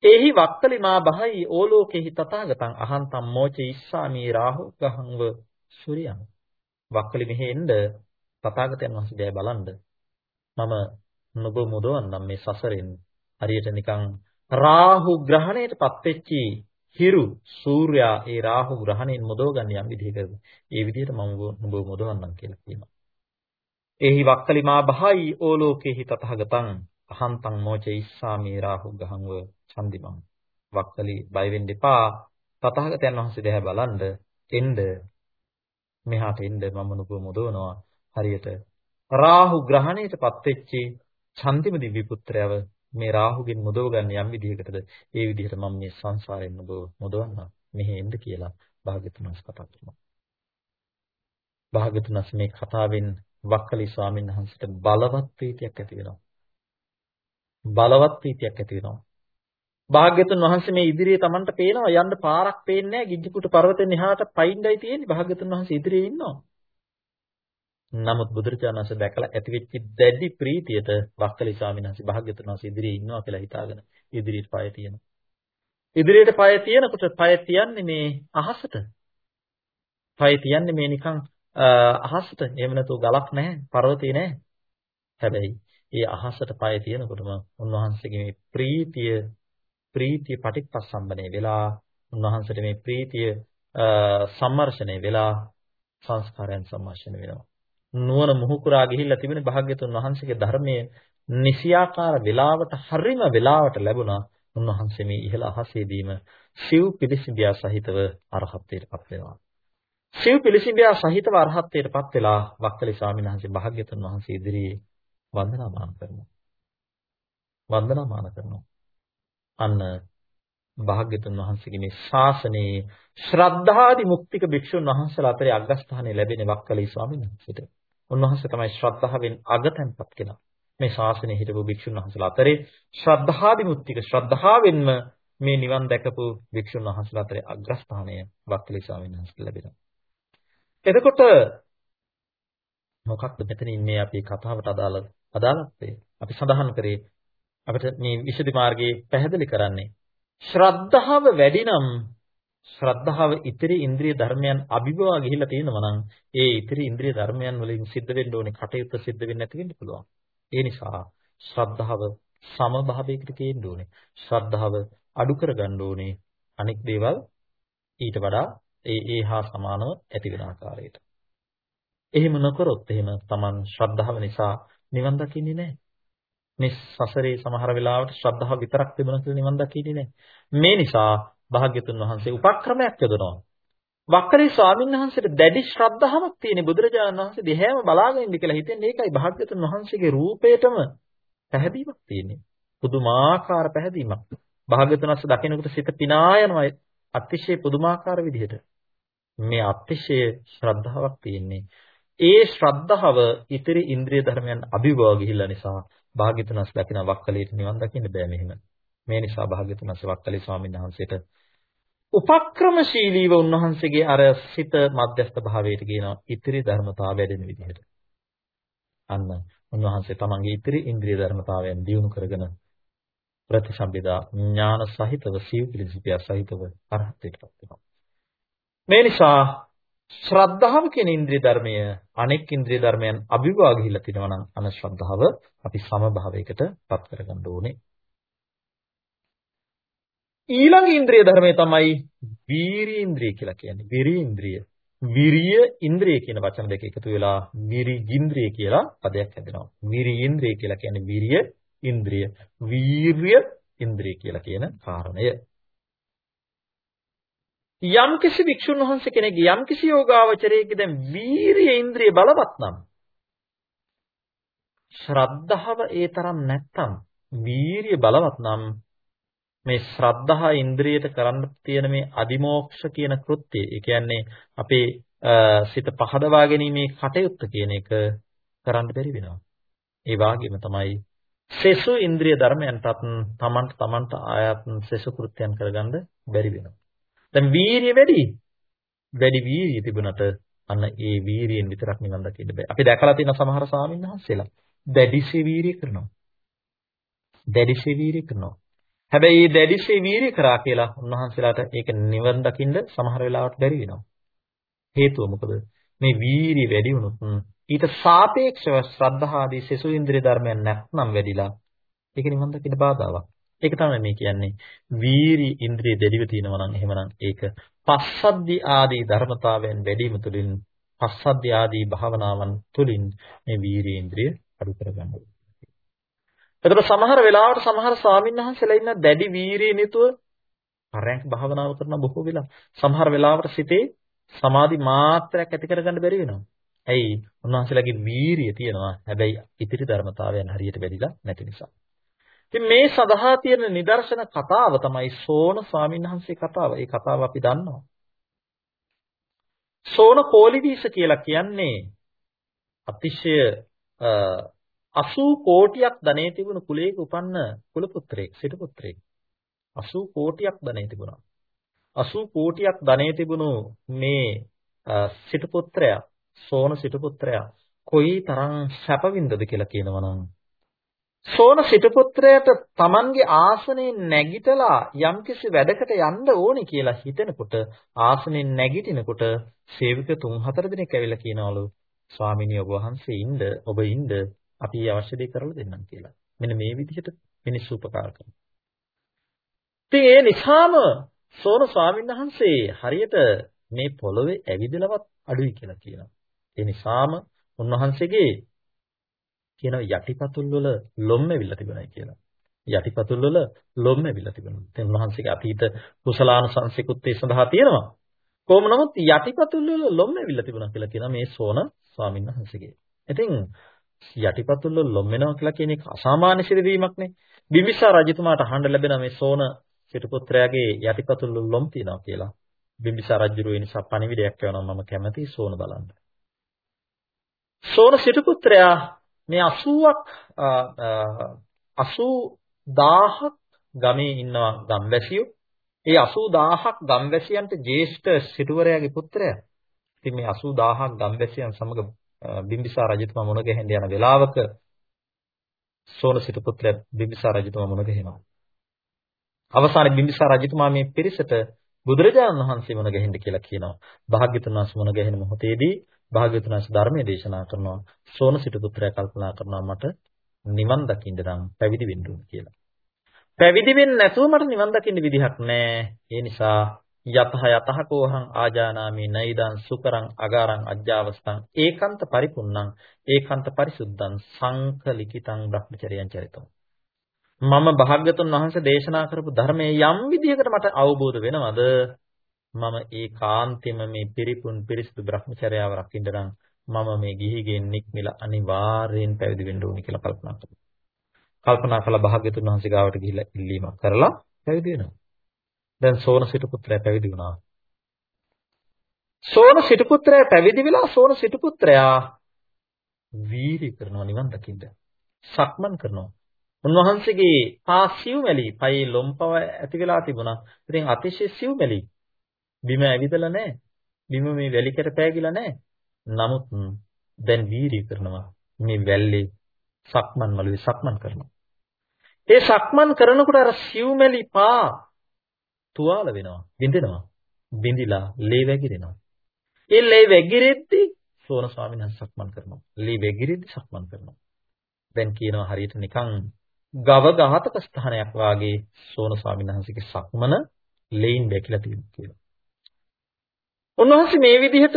දෙහැ බලන්න. ඒහි වක්කලි මා බහයි ඕලෝකෙහි තථාගතං අහන්තම් මෝච ඉස්සාමි රාහු ගහංව සූර්යං. වක්කලි මෙහෙ එන්න තථාගතයන් වහන්සේ දෙහැ බලන්න. මම නුඹ මුදවන්නම් මේ සසරෙන් හරියට නිකන් රාහු ග්‍රහණයටපත් වෙච්චි හිරු සූර්යා ඒ රාහු ග්‍රහණයෙන් මුදව ගන්න යම් විදිහකද ඒ විදිහට මම නුඹ මුදවන්නම් කියලා කියනවා එහි වක්කලිමා බහයි ඕලෝකේහි තතහගතං අහන්තං මොච ඉස්සාමි රාහු ගහංව චන්දිමං වක්කලි බය වෙන්න එපා තතහගතයන් වහන්සේ දැහැ බලන්න එන්න මෙහාට එන්න මම නුඹ මුදවනවා. හරියට රාහු ග්‍රහණයටපත් වෙච්චි චන්දිම දිව්‍ය පුත්‍රයව මේ රාහුගෙන් මුදව ගන්න යම් විදිහකටද ඒ විදිහට මම මේ සංසාරයෙන් නුඹ මුදවන්න මෙහෙ එන්න කියලා භාග්‍යතුන් වහන්සේ කතා කරනවා. භාග්‍යතුන් වහන්සේ මේ කතාවෙන් වක්කලි ස්වාමීන් වහන්සේට බලවත් ප්‍රීතියක් ඇති වෙනවා. බලවත් ප්‍රීතියක් ඇති වෙනවා. භාග්‍යතුන් වහන්සේ මේ ඉදිරියේ Tamanට පේනවා යන්න පාරක් පේන්නේ නැහැ ගිජ්ජිකුට පර්වතෙන් එහාට පයින්ඩයි තියෙන්නේ භාග්‍යතුන් වහන්සේ ඉදිරියේ ඉන්නවා. නමුත් බුදුරජාණන් වහන්සේ දැකලා ඇතිවෙච්ච දැඩි ප්‍රීතියට වක්කලි ස්වාමීන් වහන්සේ භාග්‍යතුන් වහන්සේ ඉදිරියේ ඉන්නවා කියලා හිතාගෙන ඉදිරියට පය තියෙනවා. ඉදිරියට පය තියෙනකොට පය තියන්නේ මේ අහසට. පය තියන්නේ මේ නිකන් අහසට. එහෙම නැතුව ගලක් නැහැ, පර්වතේ නැහැ. හැබැයි ඒ අහසට පය තියෙනකොටම උන්වහන්සේගේ මේ ප්‍රීතිය ප්‍රීතිය පටිච්චසම්බනේ වෙලා උන්වහන්සේට මේ ප්‍රීතිය සම්මර්ෂණය වෙලා සංස්කාරයන් සම්මර්ෂණය වෙනවා. නුවණ මුහුකුරා ගිහිල්ලා තිබෙන භාග්‍යතුන් වහන්සේගේ ධර්මයේ නිසියාකාර වේලාවට හරිම වේලාවට ලැබුණා. උන්වහන්සේ මේ ඉහළ අහසේදීම සිව් පිළිසිඹියා සහිතව අරහත්ත්වයටපත් වෙනවා. සිව් පිළිසිඹියා සහිතව අරහත්ත්වයටපත් වෙලා වක්කලි ස්වාමීන් වහන්සේ භාග්‍යතුන් වහන්සේ ඉදිරියේ වන්දනාමාන කරනවා. වන්දනාමාන කරනවා. අන්න භාග්‍යතුන් වහන්සේගේ මේ ශාසනයේ ශ්‍රද්ධාදි මුක්තික භික්ෂුන් වහන්සේලා අතරේ අග්‍රස්ථානය ලැබෙන වක්කලී ස්වාමීන් වහන්සේට. උන්වහන්සේ තමයි ශ්‍රද්ධාවෙන් අගතැන්පත් කෙනා. මේ ශාසනයේ හිටපු භික්ෂුන් වහන්සේලා අතරේ ශ්‍රද්ධාදි මුක්තික ශ්‍රද්ධාවෙන්ම මේ නිවන් දැකපු භික්ෂුන් වහන්සේලා අතරේ අග්‍රස්ථානය වක්කලී ස්වාමීන් වහන්සේට ලැබෙනවා. එතකොට මොකක්ද මෙතනින් මේ අපි කතාවට අදාළ අදාළත්වය අපි සඳහන් කරේ අපිට මේ විසුද්ධි මාර්ගයේ පැහැදිලි කරන්නේ ශ්‍රද්ධාව වැඩි නම් ශ්‍රද්ධාව ඉතිරි ඉන්ද්‍රිය ධර්මයන් අභිභවා ගිහිල්ලා තියෙනවා නම් ඒ ඉතිරි ඉන්ද්‍රිය ධර්මයන් වලින් සිද්ධ වෙන්න ඕනේ කටයුත්ත සිද්ධ වෙන්නේ නැති වෙන්න පුළුවන්. ඒ නිසා ශ්‍රද්ධාව සමභාවයකට තියෙන්න ඕනේ. ශ්‍රද්ධාව අඩු කරගන්න ඕනේ. අනෙක් දේවල් ඊට වඩා ඒ ඒ හා සමානව ඇති වෙන ආකාරයට. එහෙම නොකරොත් එහෙම Taman ශ්‍රද්ධාව නිසා නිවන් දකින්නේ නැහැ. මේ සසරේ සමහර වෙලාවට ශ්‍රද්ධාව විතරක් තිබුණා කියලා නිවන් දකින්නේ නැහැ. මේ නිසා භාග්‍යතුන් වහන්සේ උපක්‍රමයක් යොදනවා. වක්කලි ස්වාමීන් වහන්සේට දැඩි ශ්‍රද්ධාවක් තියෙන බුදුරජාණන් වහන්සේ දිහාම බලාගෙන ඉන්න කියලා හිතෙන්නේ ඒකයි භාග්‍යතුන් වහන්සේගේ රූපේටම පැහැදීමක් තියෙන්නේ. පුදුමාකාර පැහැදීමක්. භාග්‍යතුන් වහන්සේ දකිනකොට සිත පිනා යනවා අතිශය පුදුමාකාර විදිහට. මේ අතිශය ශ්‍රද්ධාවක් තියෙන්නේ. ඒ ශ්‍රද්ධාව ඉතිරි ඉන්ද්‍රිය ධර්මයන් අභිභව ගිහිල්ලා නිසා භාග්‍යතුන්ස් දකින වක්කලීට නිවන් දකින්න බෑ මෙහෙම. මේ නිසා භාග්‍යතුන්ස් වක්කලී ස්වාමීන් වහන්සේට උපක්‍රමශීලීව උන්වහන්සේගේ අර සිත මධ්‍යස්ථ භාවයට කියනවා ඉතිරි ධර්මතාව වැඩෙන විදිහට. අන්න උන්වහන්සේ තමන්ගේ ඉතිරි ඉන්ද්‍රිය ධර්මතාවයන් දියුණු කරගෙන ප්‍රතිසම්පදා ඥාන සහිතව සීව පිළිසිපිය සහිතව අරහත්ත්වයටපත් වෙනවා. මේ නිසා ශ්‍රද්ධාව කියන ඉන්ද්‍රිය ධර්මය අනෙක් ඉන්ද්‍රිය ධර්මයන් අභිභවා ගිහිල්ලා තිනවා නම් අන ශ්‍රද්ධාව අපි සමභාවයකට පත් කරගන්න ඕනේ. ඊළඟ ඉන්ද්‍රිය ධර්මය තමයි වීරි ඉන්ද්‍රිය කියලා කියන්නේ. විරි ඉන්ද්‍රිය. විරිය ඉන්ද්‍රිය කියන වචන දෙක එකතු වෙලා විරි ඉන්ද්‍රිය කියලා පදයක් හැදෙනවා. විරි ඉන්ද්‍රිය කියලා කියන්නේ විරිය ඉන්ද්‍රිය. වීර්ය ඉන්ද්‍රිය කියලා කියන කාරණය. යම් කිසි වික්ෂුන් වහන්සේ කෙනෙක් යම් කිසි යෝගාවචරයේක දැන් වීරිය ඉන්ද්‍රිය බලවත් නම් ශ්‍රද්ධාව ඒ තරම් නැත්තම් වීරිය බලවත් නම් මේ ශ්‍රද්ධා ඉන්ද්‍රියට කරන්න තියෙන මේ අදිමෝක්ෂ කියන කෘත්‍යය ඒ කියන්නේ අපේ සිත පහදවා ගැනීමේ කටයුත්ත කියන එක කරන්න බැරි වෙනවා. ඒ වගේම තමයි සෙසු ඉන්ද්‍රිය ධර්මයන්ටත් තමන්ට තමන්ට ආයත් සෙසු කෘත්‍යයන් කරගන්න බැරි වෙනවා. දැන් වීරිය වැඩි. වැඩි වීරිය තිබුණට අන්න ඒ වීරියෙන් විතරක් නිවන් දකින්න බෑ. අපි දැකලා තියෙන සමහර ස්වාමීන් වහන්සේලා දැඩිසේ වීරිය කරනවා. දැඩිසේ වීරිය කරනවා. හැබැයි මේ දැඩිසේ වීරිය කරා කියලා උන්වහන්සේලාට ඒක නිවන් දකින්න සමහර වෙලාවට බැරි වෙනවා. හේතුව මොකද? මේ වීරිය වැඩි වුණොත් ඊට සාපේක්ෂව ශ්‍රද්ධා ආදී සෙසු ඉන්ද්‍රිය ධර්මයන් නැත්නම් වැඩිලා ඒක නිවන් දකින්න බාධාවක්. ඒක තමයි මේ කියන්නේ වීරි ඉන්ද්‍රිය දෙලිව තියෙනවා නම් එහෙමනම් ඒක පස්සද්ධි ආදී ධර්මතාවයන් වැඩිම තුලින් පස්සද්ධි ආදී භාවනාවන් තුලින් මේ වීරි ඉන්ද්‍රිය අඩු කරගන්න ඕනේ. එතකොට සමහර වෙලාවට සමහර ස්වාමීන් වහන්සේලා ඉන්න දැඩි වීරිය නිතුව පරයන්ක භාවනාව කරන බොහෝ වෙලා සමහර වෙලාවට සිතේ සමාධි මාත්‍රයක් ඇති කරගන්න බැරි වෙනවා. ඇයි? උන්වහන්සේලාගේ වීරිය තියෙනවා. හැබැයි ඉතිරි ධර්මතාවයන් හරියට වැඩිලා නැති නිසා. ඉතින් මේ සඳහා තියෙන නිදර්ශන කතාව තමයි සෝන ස්වාමීන් වහන්සේ කතාව. ඒ කතාව අපි දන්නවා. සෝන කෝලිදීස කියලා කියන්නේ අතිශය 80 කෝටියක් ධනෙ තිබුණු කුලයක උපන්න කුල පුත්‍රයෙක්, සිටු පුත්‍රයෙක්. 80 කෝටියක් ධනෙ තිබුණා. 80 කෝටියක් ධනෙ තිබුණු මේ සිටු පුත්‍රයා, සෝන සිටු පුත්‍රයා කොයි තරම් සැපවින්දද කියලා කියනවනම් සෝන සිටුපුත්‍රයාට Tamanගේ ආසනේ නැගිටලා යම්කිසි වැඩකට යන්න ඕනේ කියලා හිතෙනකොට ආසනෙන් නැගිටිනකොට සේවක තුන් හතර දිනක් ඇවිල්ලා කියනවලු ස්වාමිනිය ඔබ වහන්සේ ඉන්න ඔබ ඉන්න අපි අවශ්‍ය දේ කරලා දෙන්නම් කියලා. මෙන්න මේ විදිහට මිනිස්සු උපකාර කරනවා. ඉතින් ඒ නිසාම සෝන ස්වාමීන් වහන්සේ හරියට මේ පොළවේ ඇවිදලවත් අඩුයි කියලා කියනවා. ඒ නිසාම උන්වහන්සේගේ කියන යටිපතුල් වල ලොම් ඇවිල්ලා තිබුණයි කියලා. යටිපතුල් වල ලොම් ඇවිල්ලා තිබුණා. දැන් උන්වහන්සේගේ අතීත කුසලානුසංසිකුත් ඒ සඳහා තියෙනවා. කොහොම නමුත් යටිපතුල් වල ලොම් ඇවිල්ලා තිබුණා කියලා කියන මේ සෝන ස්වාමීන් වහන්සේගේ. ඉතින් යටිපතුල් වල ලොම් වෙනවා කියලා කියන එක අසාමාන්‍ය සිදුවීමක්නේ. බිම්බිසාර රජතුමාට අහන්න ලැබෙන මේ සෝන සිටුපුත්‍රයාගේ යටිපතුල් වල ලොම් තියනවා කියලා. බිම්බිසාර රජුරු ඒ නිසා පණිවිඩයක් කරනවා මම කැමතියි සෝන බලන්න. සෝන සිටුපුත්‍රයා මේ 80ක් 80000ක් ගමේ ඉන්නවා ගම්වැසියෝ. ඒ 80000ක් ගම්වැසියන්ට ජේෂ්ඨ සිටුවරයාගේ පුත්‍රයා. ඉතින් මේ 80000ක් ගම්වැසියන් සමග බිම්බිසාර රජතුමා මුණ ගැහෙන්න යන වෙලාවක සෝන සිටු පුත්‍රයා බිම්බිසාර රජතුමා මුණ ගැහෙනවා. අවසානයේ බිම්බිසාර රජතුමා මේ පිරිසට බුදුරජාණන් වහන්සේ මුණ ගැහෙන්න කියලා කියනවා. භාග්‍යතුන් වහන්සේ මුණ ගැහෙන මොහොතේදී භාග්‍යවතුන් වහන්සේ ධර්මයේ දේශනා කරනවා සෝන සිටු පුත්‍රයා කල්පනා කරනවා මට නිවන් දකින්න නම් පැවිදි වෙන්න ඕන කියලා. පැවිදි වෙන්නේ නැතුව මට නිවන් දකින්න විදිහක් නැහැ. ඒ නිසා යතහ යතහ කෝහං ආජානාමි නයිදං සුකරං අගාරං අජ්ජාවස්තං ඒකාන්ත පරිපුන්නං ඒකාන්ත පරිසුද්ධං සංකලිකිතං බ්‍රහ්මචර්යං චරිතං මම භාග්‍යතුන් වහන්සේ දේශනා කරපු ධර්මයේ යම් විදිහකට මට අවබෝධ වෙනවද මම ඒ කාන්තෙම මේ පිරිපුන් පිරිසිදු Brahmacharyaව රකින්න නම් මම මේ ගිහිගෙන් නික්මිලා අනිවාර්යෙන් පැවිදි වෙන්න ඕනි කියලා කල්පනා කරනවා. කල්පනා කළා භාග්‍යතුන් වහන්සේ ගාවට ගිහිල්ලා ඉල්ලීමක් කරලා පැවිදි වෙනවා. දැන් සෝන සිටු පුත්‍රයා පැවිදි වුණා. සෝන සිටු පුත්‍රයා පැවිදි වෙලා සෝන සිටු පුත්‍රයා වීරි කරනවා නිවන් දකින්න. සක්මන් කරනවා. උන්වහන්සේගේ පා සිව්මැලි, පයි ලොම්පව ඇති වෙලා තිබුණා. ඉතින් අතිශය සිව්මැලි බිම ඇවිදලා නැහැ. බිම මේ වැලි කර පෑගිලා නැහැ. නමුත් දැන් වීරිය කරනවා. මේ වැල්ලේ සක්මන් වලදී සක්මන් කරනවා. ඒ සක්මන් කරනකොට අර සිව්මැලි පා තුවාල වෙනවා. බින්දෙනවා. බින්දිලා ලේ වැగిරෙනවා. ඒ ලේ වැగిරෙද්දී සෝන ස්වාමීන් වහන්සේ සක්මන් කරනවා. ලී වෙගිරිද්දි සක්මන් කරනවා. දැන් කියනවා හරියට නිකන් ගව ඝාතක ස්ථානයක් වාගේ සෝන ස්වාමීන් වහන්සේගේ සක්මන ලේයින් දැකිලා තියෙනවා කියලා. උන්වහන්සේ මේ විදිහට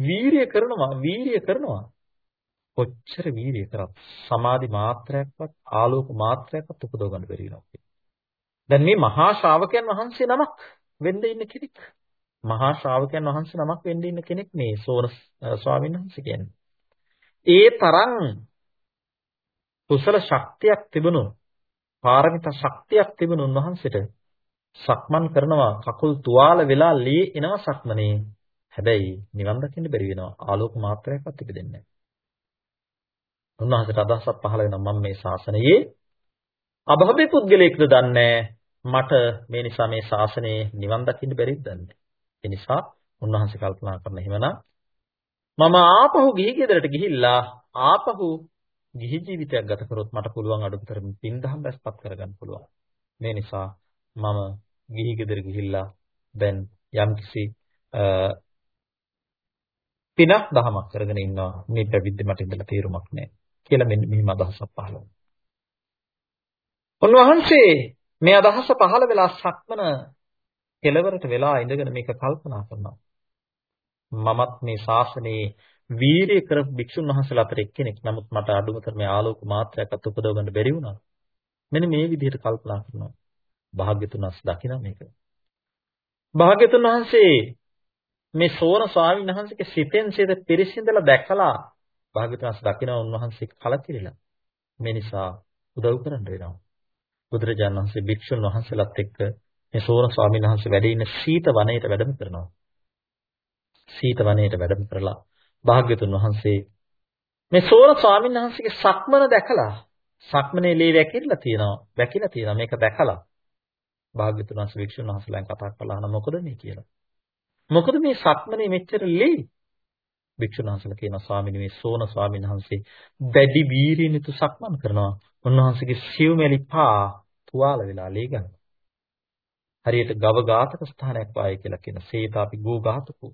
වීරිය කරනවා වීරිය කරනවා කොච්චර වීරිය කරත් සමාධි මාත්‍රයක්වත් ආලෝක මාත්‍රයක්වත් උපදව ගන්න බැරි වෙනවා. දැන් මේ මහා ශ්‍රාවකයන් වහන්සේ නමක් වෙන්න ඉන්න කෙනෙක්. මහා ශ්‍රාවකයන් වහන්සේ නමක් වෙන්න ඉන්න කෙනෙක් මේ සෝන ස්වාමීන් වහන්සේ කියන්නේ. ඒ තරම් කුසල ශක්තියක් තිබුණු පාරමිතා ශක්තියක් තිබුණු උන්වහන්සේට සක්මන් කරනවා කකුල් තුවාල වෙලා ලී එනවා සක්මනේ. හැබැයි නිවන් දකින්න බැරි වෙනවා. ආලෝක මාත්‍රයක්වත් ඉපදෙන්නේ නැහැ. උන්වහන්සේට අදහසක් පහළ වෙනවා මම මේ ශාසනයේ අභව්‍ය පුද්ගලයෙක්ද දන්නේ මට මේ නිසා මේ ශාසනයේ නිවන් දකින්න බැරිද දන්නේ. ඒ නිසා උන්වහන්සේ කල්පනා කරන හිමනම් මම ආපහු ගිහි ගෙදරට ගිහිල්ලා ආපහු ගිහි ජීවිතයක් ගත කරොත් මට පුළුවන් අඩුතරමින් පින්දහම් රැස්පත් කරගන්න පුළුවන්. මේ නිසා මම ගිහි ගෙදර ගිහිල්ලා දැන් යම්කිසි පිනක් දහමක් කරගෙන ඉන්නවා මේ පැවිද්ද මට ඉඳලා තීරුමක් නැහැ කියලා මෙන්න මෙහිම අදහසක් පහළ වුණා. උන්වහන්සේ මේ අදහස පහළ වෙලා සක්මන කෙලවරට වෙලා ඉඳගෙන මේක කල්පනා කරනවා. මමත් මේ ශාසනයේ වීරිය කරපු භික්ෂුන් වහන්සේලා අතර එක්කෙනෙක්. නමුත් මට අඩුමතර මේ ආලෝක මාත්‍රයක්වත් උපදව ගන්න බැරි වුණා. මෙන්න මේ විදිහට කල්පනා කරනවා. භාග්‍යතුන් වහන්සේ දකිනා මේක. භාග්‍යතුන් වහන්සේ මේ සෝන ස්වාමීන් වහන්සේගේ සිතෙන් සිත පිරිසිඳලා දැකලා භාග්‍යවතුන්ස් දකින්න උන්වහන්සේ කලකිරිලා. මේ නිසා උදව් කරන්න වෙනවා. බුදුරජාණන් වහන්සේ භික්ෂුන් වහන්සේලාත් එක්ක මේ සෝන ස්වාමීන් වහන්සේ වැඩ ඉන්න සීත වනයේට වැඩම කරනවා. සීත වනයේට වැඩම කරලා භාග්‍යතුන් වහන්සේ මේ සෝන ස්වාමීන් වහන්සේගේ සක්මන දැකලා සක්මනේ ලේ වැකිරලා තියෙනවා. වැකිලා තියෙනවා. මේක දැකලා භාග්‍යතුන් වහන්සේ භික්ෂුන් වහන්සේලාන් කතා කළා නම් මොකද මේ කියලා. මොකද මේ සක්මනේ මෙච්චර ලේ? භික්ෂුන් වහන්සේලා කියනවා ස්වාමීනි මේ සෝන ස්වාමීන් වහන්සේ දැඩි වීරියෙන් යුතු සක්මන් කරනවා. උන්වහන්සේගේ සිව්මෙලි පා තුවාල වෙලා ලේ ගන්නවා. හරියට ගව ඝාතක ස්ථානයක් වායි කියලා කියන සේතාපි ගෝ ඝාතකෝ.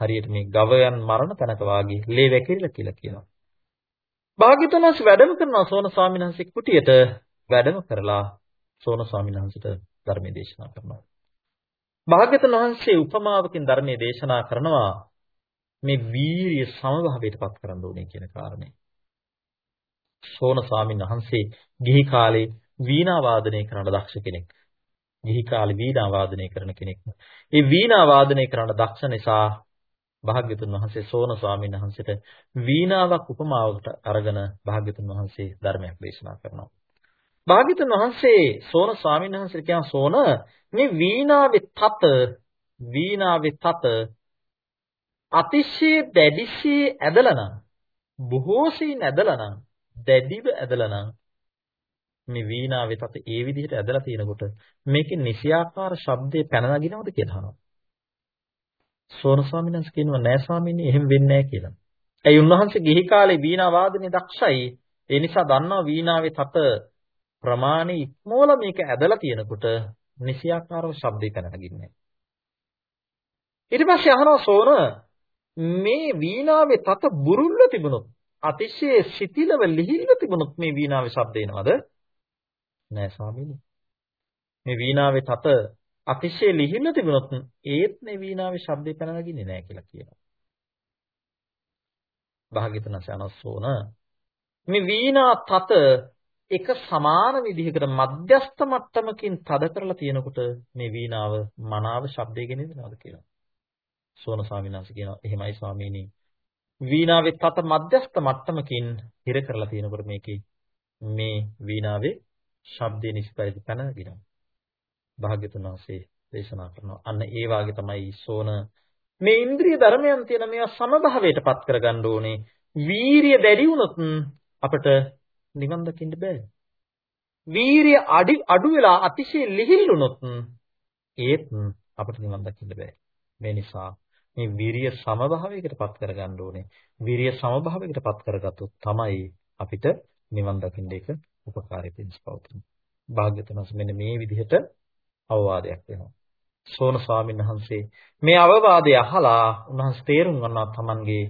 හරියට මේ ගවයන් මරණ තැනක වාගේ ලේ වැකිරිලා කියලා කියනවා. භාග්‍යවතුන්ස් වැඩම කරනවා සෝන ස්වාමීන් වහන්සේ කුටියට වැඩම කරලා සෝන ස්වාමීන් වහන්සේට ධර්මයේ දේශනා කරනවා. භාග්‍යවතුන් වහන්සේ උපමාවකින් ධර්මයේ දේශනා කරනවා මේ වීරිය සමභාවයට පත් කරන්න ඕනේ කියන කාරණේ. සෝන ස්වාමීන් වහන්සේ ගිහි කාලේ වීණා වාදනය කරන දක්ෂ කෙනෙක්. ගිහි කාලේ වීණා වාදනය කරන කෙනෙක්. ඒ වීණා වාදනය කරන දක්ෂ නිසා භාග්‍යතුන් වහන්සේ සෝන ස්වාමීන් වහන්සේට වීණාවක් උපමාවකට අරගෙන භාග්‍යතුන් වහන්සේ ධර්මයක් දේශනා කරනවා. භාග්‍යතුන් වහන්සේ සෝන ස්වාමීන් වහන්සේට කියන සෝන මේ වීණාවේ තත වීණාවේ තත අතිශය දැඩිශී ඇදලා නම් බොහෝසී ඇදලා නම් දැඩිව ඇදලා නම් මේ වීණාවේ තත ඒ විදිහට ඇදලා තිනකොට මේකේ නිසියාකාර ශබ්දේ පැන නගිනවද කියලා අහනවා. සෝන ස්වාමීන් වහන්සේ කියනවා නෑ ස්වාමීනි එහෙම වෙන්නේ නෑ කියලා. ඒ උන්වහන්සේ ගිහි කාලේ වීණා වාදනයේ දක්ෂයි. ඒ නිසා දන්නවා වීණාවේ තත ප්‍රමාණي ඉක්මෝල මේක ඇදලා තියෙනකොට නිසියාකාරව ශබ්දේ පැන නගින්නේ. ඊට පස්සේ අහනවා සෝන මේ වීණාවේ තත බුරුල්ල තිබුණොත් අතිශය සිතිලව ලිහිල්ව තිබුණොත් මේ වීණාවේ ශබ්ද එනවද? නෑ ස්වාමීනි. මේ වීණාවේ තත අතිශය ලිහිල්ව තිබුණොත් ඒත් මේ වීණාවේ ශබ්දේ පැන නගින්නේ නෑ කියලා කියනවා. භාග්‍යතුන් සනස්සෝන මේ වීණා තත එක සමාන විදිහකට මධ්‍යස්ත මට්ටමකින් තද කරලා තියෙනකොට මේ වීණාව මනාව ශබ්දය ගෙනෙනවද කියලා. සෝන ස්වාමීන් වහන්සේ කියනවා එහෙමයි ස්වාමීනි. වීණාවේ තත මධ්‍යස්ත මට්ටමකින් හිර කරලා තියෙනකොට මේකේ මේ වීණාවේ ශබ්දේ නිස්පරිදි පැනගිනවා. භාග්‍යතුන් වහන්සේ දේශනා කරනවා. අන්න ඒ වාගේ තමයි සෝන මේ ඉන්ද්‍රිය ධර්මයන් තියෙන මේවා සමභාවයටපත් කරගන්න ඕනේ. වීරිය දැඩි වුණොත් අපිට නිවන් දකින්න බෑ. වීරිය අඩි අඩු වෙලා අතිශය ලිහිල් වුණොත් ඒත් අපිට නිවන් දකින්න බෑ. මේ නිසා මේ විරිය සමභාවයකට පත් කරගන්න ඕනේ. විරිය සමභාවයකට පත් කරගත්තොත් තමයි අපිට නිවන් දකින්න එක උපකාරී වෙන්නේ පවතින. භාග්‍යතුන්ස් මෙන්න මේ විදිහට අවවාදයක් වෙනවා. සෝන ස්වාමීන් වහන්සේ මේ අවවාදය අහලා උන්වහන්සේ තේරුම් ගන්නවා තමන්ගේ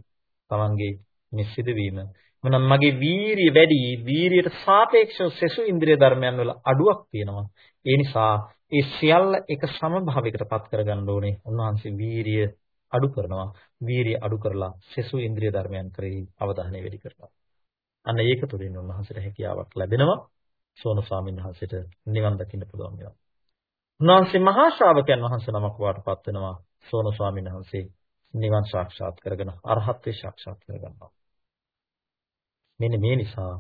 තමන්ගේ මේ සිදුවීම මනම් මගේ වීරිය වැඩි වීරියට සාපේක්ෂව සෙසු ඉන්ද්‍රිය ධර්මයන් වල අඩුවක් තියෙනවා. ඒ නිසා ඒ සියල්ල එක සමභාවයකට පත් කරගන්න ඕනේ. උන්වහන්සේ වීරිය අඩු කරනවා. වීරිය අඩු කරලා සෙසු ඉන්ද්‍රිය ධර්මයන් කරේ අවධානය වැඩි කරනවා. අන්න ඒක තුළින් උන්වහන්සේට හැකියාවක් ලැබෙනවා. සෝන ස්වාමීන් වහන්සේට නිවන් දකින්න පුළුවන් වෙනවා. උන්වහන්සේ මහා ශ්‍රාවකයන් වහන්සේ නමක් වාටපත් වෙනවා. සෝන ස්වාමීන් වහන්සේ නිවන් සාක්ෂාත් කරගෙන අරහත්ත්වේ සාක්ෂාත් කරගන්නවා. මෙන්න මේ නිසා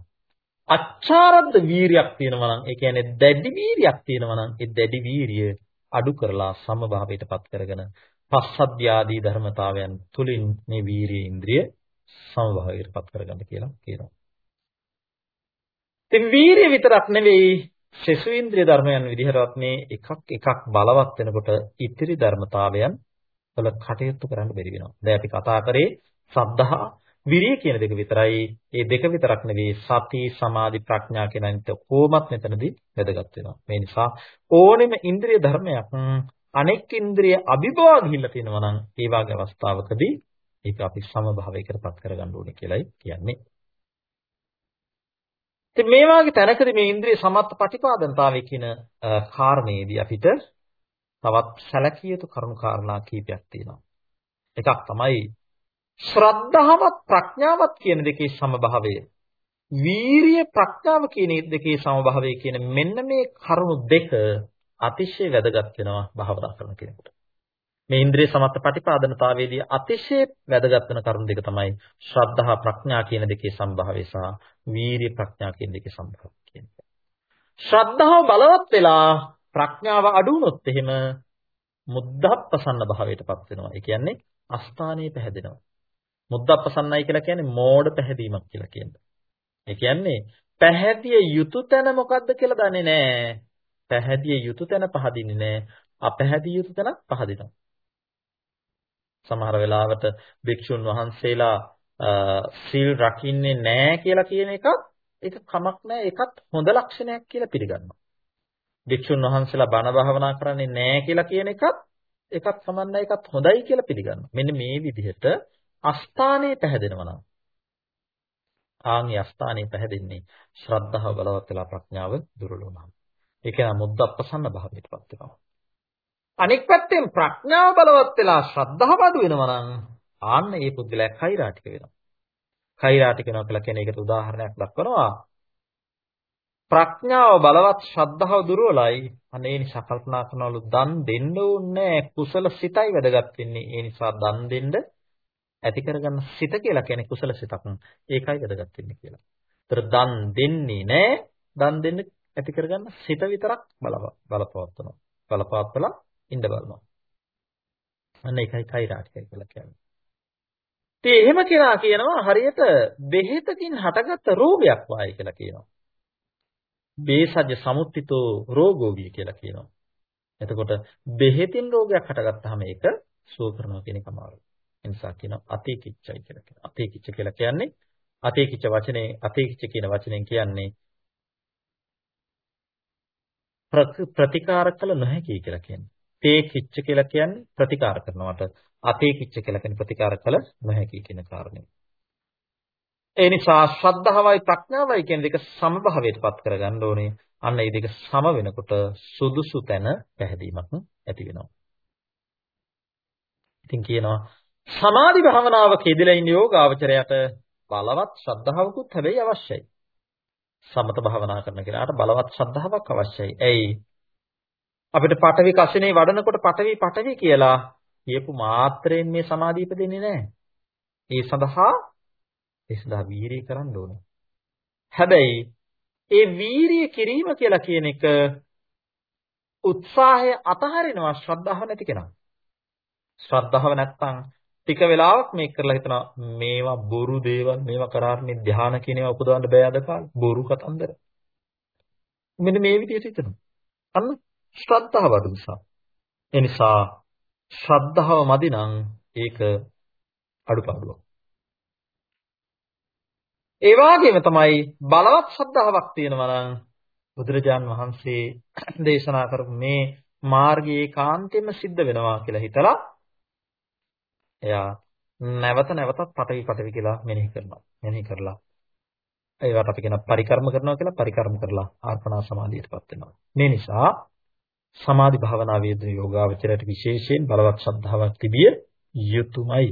අච්චාරද්ද වීරියක් තියෙනවා නම් ඒ කියන්නේ දැඩි වීරියක් තියෙනවා නම් ඒ දැඩි වීරිය අඩු කරලා සමභාවයටපත් කරගෙන පස්සද්ධාදී ධර්මතාවයන් තුලින් මේ වීරිය ඉන්ද්‍රිය සමභාවයටපත් කරගන්න කියලා කියනවා. ඉතින් වීරිය විතරක් නෙවෙයි සෙසු ඉන්ද්‍රිය ධර්මයන් විදිහටත් මේ එකක් එකක් බලවත් වෙනකොට ඉතිරි ධර්මතාවයන් වල කටයුතු කරන්න බැරි වෙනවා. දැන් අපි කතා කරේ සද්ධා විරිය කියන දෙක විතරයි. ඒ දෙක විතරක් නෙවෙයි සති සමාධි ප්‍රඥා කියන අනිත් කොමත් මෙතනදී වැදගත් වෙනවා. මේ නිසා ඕනෙම ඉන්ද්‍රිය ධර්මයක් අනෙක් ඉන්ද්‍රිය අභිභවා ගිහිල්ලා තියෙනවා නම් ඒ වගේ අවස්ථාවකදී ඒක අපි සමභාවයකටපත් කරගන්න ඕනේ කියලායි කියන්නේ. ඉතින් මේ වගේ තැනකදී මේ ඉන්ද්‍රිය සමත්ත ප්‍රතිපාදනතාවය කියන කාරණේදී අපිට තවත් සැලකිය යුතු කරුණු කාරණා කීපයක් තියෙනවා. එකක් තමයි ශ්‍රද්ධාවත් ප්‍රඥාවත් කියන දෙකේ සමභාවය. වීරිය ප්‍රඥාව කියන දෙකේ සමභාවය කියන මෙන්න මේ කරුණු දෙක අතිශය වැදගත් වෙනවා භාවනා කරන කෙනෙකුට. මේ ඉන්ද්‍රිය සමත්ත ප්‍රතිපාදනතාවයේදී අතිශය වැදගත් වෙන කරුණු දෙක තමයි ශ්‍රද්ධා ප්‍රඥා කියන දෙකේ සම්භාවය සහ වීරිය ප්‍රඥා කියන දෙකේ සම්භාවය කියන්නේ. ශ්‍රද්ධාව බලවත් වෙලා ප්‍රඥාව අඩු වුණොත් එහෙම මුද්දප්පසන්න භාවයටපත් වෙනවා. ඒ කියන්නේ අස්ථානීය පැහැදෙනවා. මුද්දප්පසන්නයි කියලා කියන්නේ මෝඩ පැහැදීමක් කියලා කියන්නේ. ඒ කියන්නේ පැහැදිය යුතු තැන මොකද්ද කියලා දන්නේ නැහැ. පැහැදිය යුතු තැන පහදින්නේ නැහැ. අපැහැදිය යුතු තැන පහදිනවා. සමහර වෙලාවට භික්ෂුන් වහන්සේලා සීල් රකින්නේ නැහැ කියලා කියන එකත් ඒක කමක් නැහැ. ඒකත් හොඳ ලක්ෂණයක් කියලා පිළිගන්නවා. භික්ෂුන් වහන්සේලා බණ භාවනා කරන්නේ නැහැ කියලා කියන එකත් ඒකත් සමන්න ඒකත් හොඳයි කියලා පිළිගන්නවා. මෙන්න මේ විදිහට අස්ථානේ පැහැදෙනවා නම් ආන්ගේ අස්ථානේ පැහැදෙන්නේ ශ්‍රද්ධාව බලවත් වෙලා ප්‍රඥාව දුර්වල වුණාම. ඒක නම් මුද්දප්පසන්න භාවයටපත් වෙනවා. අනෙක් පැත්තෙන් ප්‍රඥාව බලවත් වෙලා ශ්‍රද්ධාව අඩු වෙනවා නම් ආන්න ඒ පුද්ගලයා කෛරාටික වෙනවා. කෛරාටික වෙනවා කියලා කියන එකට උදාහරණයක් දක්වනවා. ප්‍රඥාව බලවත් ශ්‍රද්ධාව දුර්වලයි. අනේ නිසා කල්පනා කරනවලු දන් දෙන්න ඕනේ කුසල සිතයි වැදගත් වෙන්නේ. ඒ නිසා දන් දෙන්න ඇති කරගන්න සිත කියලා කියන්නේ කුසල සිතක්. ඒකයි වැදගත් වෙන්නේ කියලා. ඒතර දන් දෙන්නේ නැහැ. දන් දෙන්න ඇති කරගන්න සිත විතරක් බලපවත්වනවා. බලපවත්වලා ඉන්න බලනවා. අන්න ඒකයි කෛරාටිකයි කියලා කියන්නේ. ඉතින් එහෙම කෙනා කියනවා හරියට බෙහෙතකින් හටගත්ත රෝගයක් වායි කියලා කියනවා. බේසජ්‍ය සමුත්තිතෝ රෝගෝගී කියලා කියනවා. එතකොට බෙහෙතින් රෝගයක් හටගත්තාම ඒක සුව කරනවා කියන එක අමාරුයි. ඒ නිසා කියනවා අතීකිච්චයි කියලා කියනවා. අතීකිච්ච කියලා කියන්නේ අතීකිච්ච වචනේ අතීකිච්ච කියන වචනෙන් කියන්නේ ප්‍රතිකාර කළ නොහැකි කියලා කියන්නේ. තේ කිච්ච කියලා කියන්නේ ප්‍රතිකාර කරනවට අතේ කිච්ච කියලා කියන්නේ ප්‍රතිකාර කළ නොහැකි කියන කාරණේ. ඒ නිසා ශ්‍රද්ධාවයි ප්‍රඥාවයි කියන දෙක සමභාවයටපත් කරගන්න ඕනේ. අන්න මේ දෙක සම වෙනකොට සුදුසු තැන පැහැදීමක් ඇති වෙනවා. ඉතින් කියනවා සමාධි භාවනාවක යෙදලා ඉන්න යෝගාවචරයට බලවත් ශ්‍රද්ධාවකුත් හැබැයි අවශ්‍යයි. සමත භාවනා කරන කෙනාට බලවත් ශ්‍රද්ධාවක් අවශ්‍යයි. ඇයි? අපිට පඨවි කසිනේ වඩනකොට පඨවි පඨවි කියලා කියපු මාත්‍රයෙන් මේ සමාධිය ඉපදෙන්නේ නැහැ. ඒ සඳහා ඒ සඳහා වීරිය කරන්න ඕනේ. හැබැයි ඒ වීරිය කිරීම කියලා කියන එක උත්සාහය අතහරිනවා ශ්‍රද්ධාව නැති කෙනා. ශ්‍රද්ධාව නැත්තම් ටික වෙලාවක් මේක කරලා හිතනවා මේවා බොරු දේවල් මේවා කරාරනේ ධානය කියන ඒවා උපදවන්න බෑ අද කාලේ බොරු කතන්දර. මෙන්න මේ විදිහට හිතනවා. අන්න ශ්‍රද්ධාව අඩු නිසා. ඒ නිසා ශ්‍රද්ධාව මදි නම් ඒක අඩුපාඩුවක්. ඒ වගේම තමයි බලවත් ශ්‍රද්ධාවක් තියෙනවා නම් බුදුරජාන් වහන්සේ දේශනා කරපු මේ මාර්ගයේ කාන්තෙම සිද්ධ වෙනවා කියලා හිතලා එයා නැවත නැවතත් පටවි පටවි කියලා මෙනෙහි කරනවා. මෙනෙහි කරලා ඒවට අපි කියන පරිකර්ම කරනවා කියලා පරිකර්ම කරලා ආර්පණා සමාධියටපත් වෙනවා. මේ නිසා සමාධි භාවනාවේ යෙදෙන යෝගාවචරයට විශේෂයෙන් බලවත් ශ්‍රද්ධාවක් තිබිය යුතුයමයි.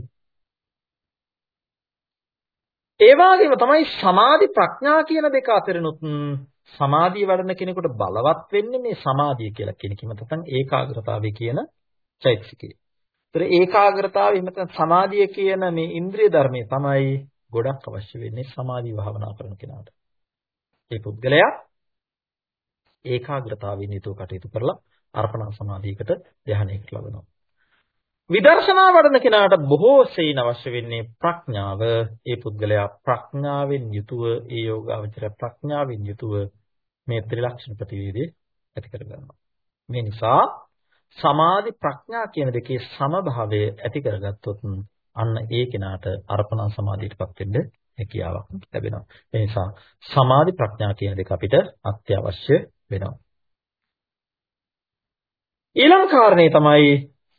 ඒ වගේම තමයි සමාධි ප්‍රඥා කියන දෙක අතරිනුත් සමාධිය වඩන කෙනෙකුට බලවත් වෙන්නේ මේ සමාධිය කියලා කියන කිම නැත්නම් ඒකාග්‍රතාවය කියන චෛතසිකය. ඒතර ඒකාග්‍රතාවය එහෙම නැත්නම් සමාධිය කියන මේ ඉන්ද්‍රිය ධර්මයේ තමයි ගොඩක් අවශ්‍ය වෙන්නේ සමාධි භාවනා කරන කෙනාට. ඒ පුද්ගලයා ඒකාග්‍රතාවයෙන් යුතුව කටයුතු කරලා අර්පණා සමාධියකට ධ්‍යානයකට ලබනවා. විදර්ශනා වඩන කෙනාට බොහෝ සෙයින් අවශ්‍ය වෙන්නේ ප්‍රඥාව. ඒ පුද්ගලයා ප්‍රඥාවෙන් යුතුව ඒ යෝගාවචර ප්‍රඥාවෙන් යුතුව මේ ත්‍රිලක්ෂණ ප්‍රතිවේදය ඇති කරගන්නවා. මේ නිසා සමාධි ප්‍රඥා කියන දෙකේ සමභාවය ඇති කරගත්තොත් අන්න ඒ කෙනාට අර්පණා සමාධියටපත් වෙන්න හැකියාවක් ලැබෙනවා. ඒ නිසා සමාධි ප්‍රඥා කියන දෙක අපිට අත්‍යවශ්‍ය වෙනවා. ඊළඟ කාරණේ තමයි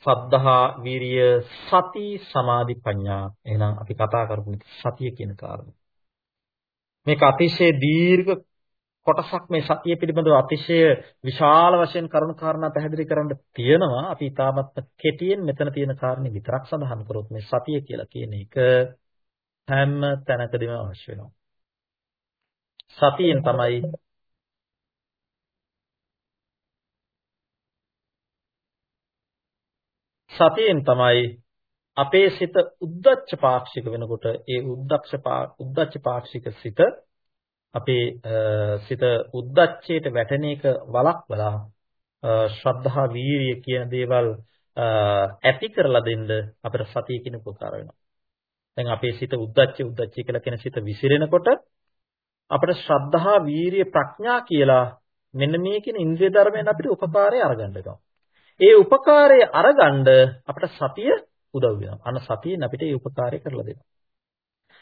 සද්ධා, වීරිය, සති, සමාධි, ප්‍රඥා. එහෙනම් අපි කතා කරපු සතිය කියන කාරණේ. මේක අතිශය දීර්ඝ කොටසක් මේ සතිය පිළිබඳව අතිශය විශාල වශයෙන් කරුණු කාරණා පැහැදිලි කරන්න තියෙනවා. අපි තාමත් කෙටියෙන් මෙතන තියෙන කාරණේ විතරක් සඳහන් කරොත් මේ සතිය කියලා කියන එක හැම තැනකදීම අවශ්‍ය වෙනවා. සතියෙන් තමයි සතියෙන් තමයි අපේ සිත උද්දච්ච පාක්ෂික වෙනකොට ඒ උද්දක්ෂ උද්දච්ච පාක්ෂික සිත අපේ සිත උද්දච්චයට වැටෙන එක වළක්වලා ශ්‍රද්ධා වීරිය කියන දේවල් ඇති කරලා දෙන්න අපිට සතිය කියන උපකාර වෙනවා. දැන් අපේ සිත උද්දච්ච උද්දච්ච කියලා කියන සිත විසිරෙනකොට අපිට ශ්‍රද්ධා වීරිය ප්‍රඥා කියලා මෙන්න මේ කියන ඉන්ද්‍රිය ධර්මයන් අපිට උපකාරය අරගන්න වෙනවා. ඒ උපකාරය අරගන්න අපිට සතිය උදව් වෙනවා. අන්න සතියෙන් අපිට ඒ උපකාරය කරලා දෙනවා.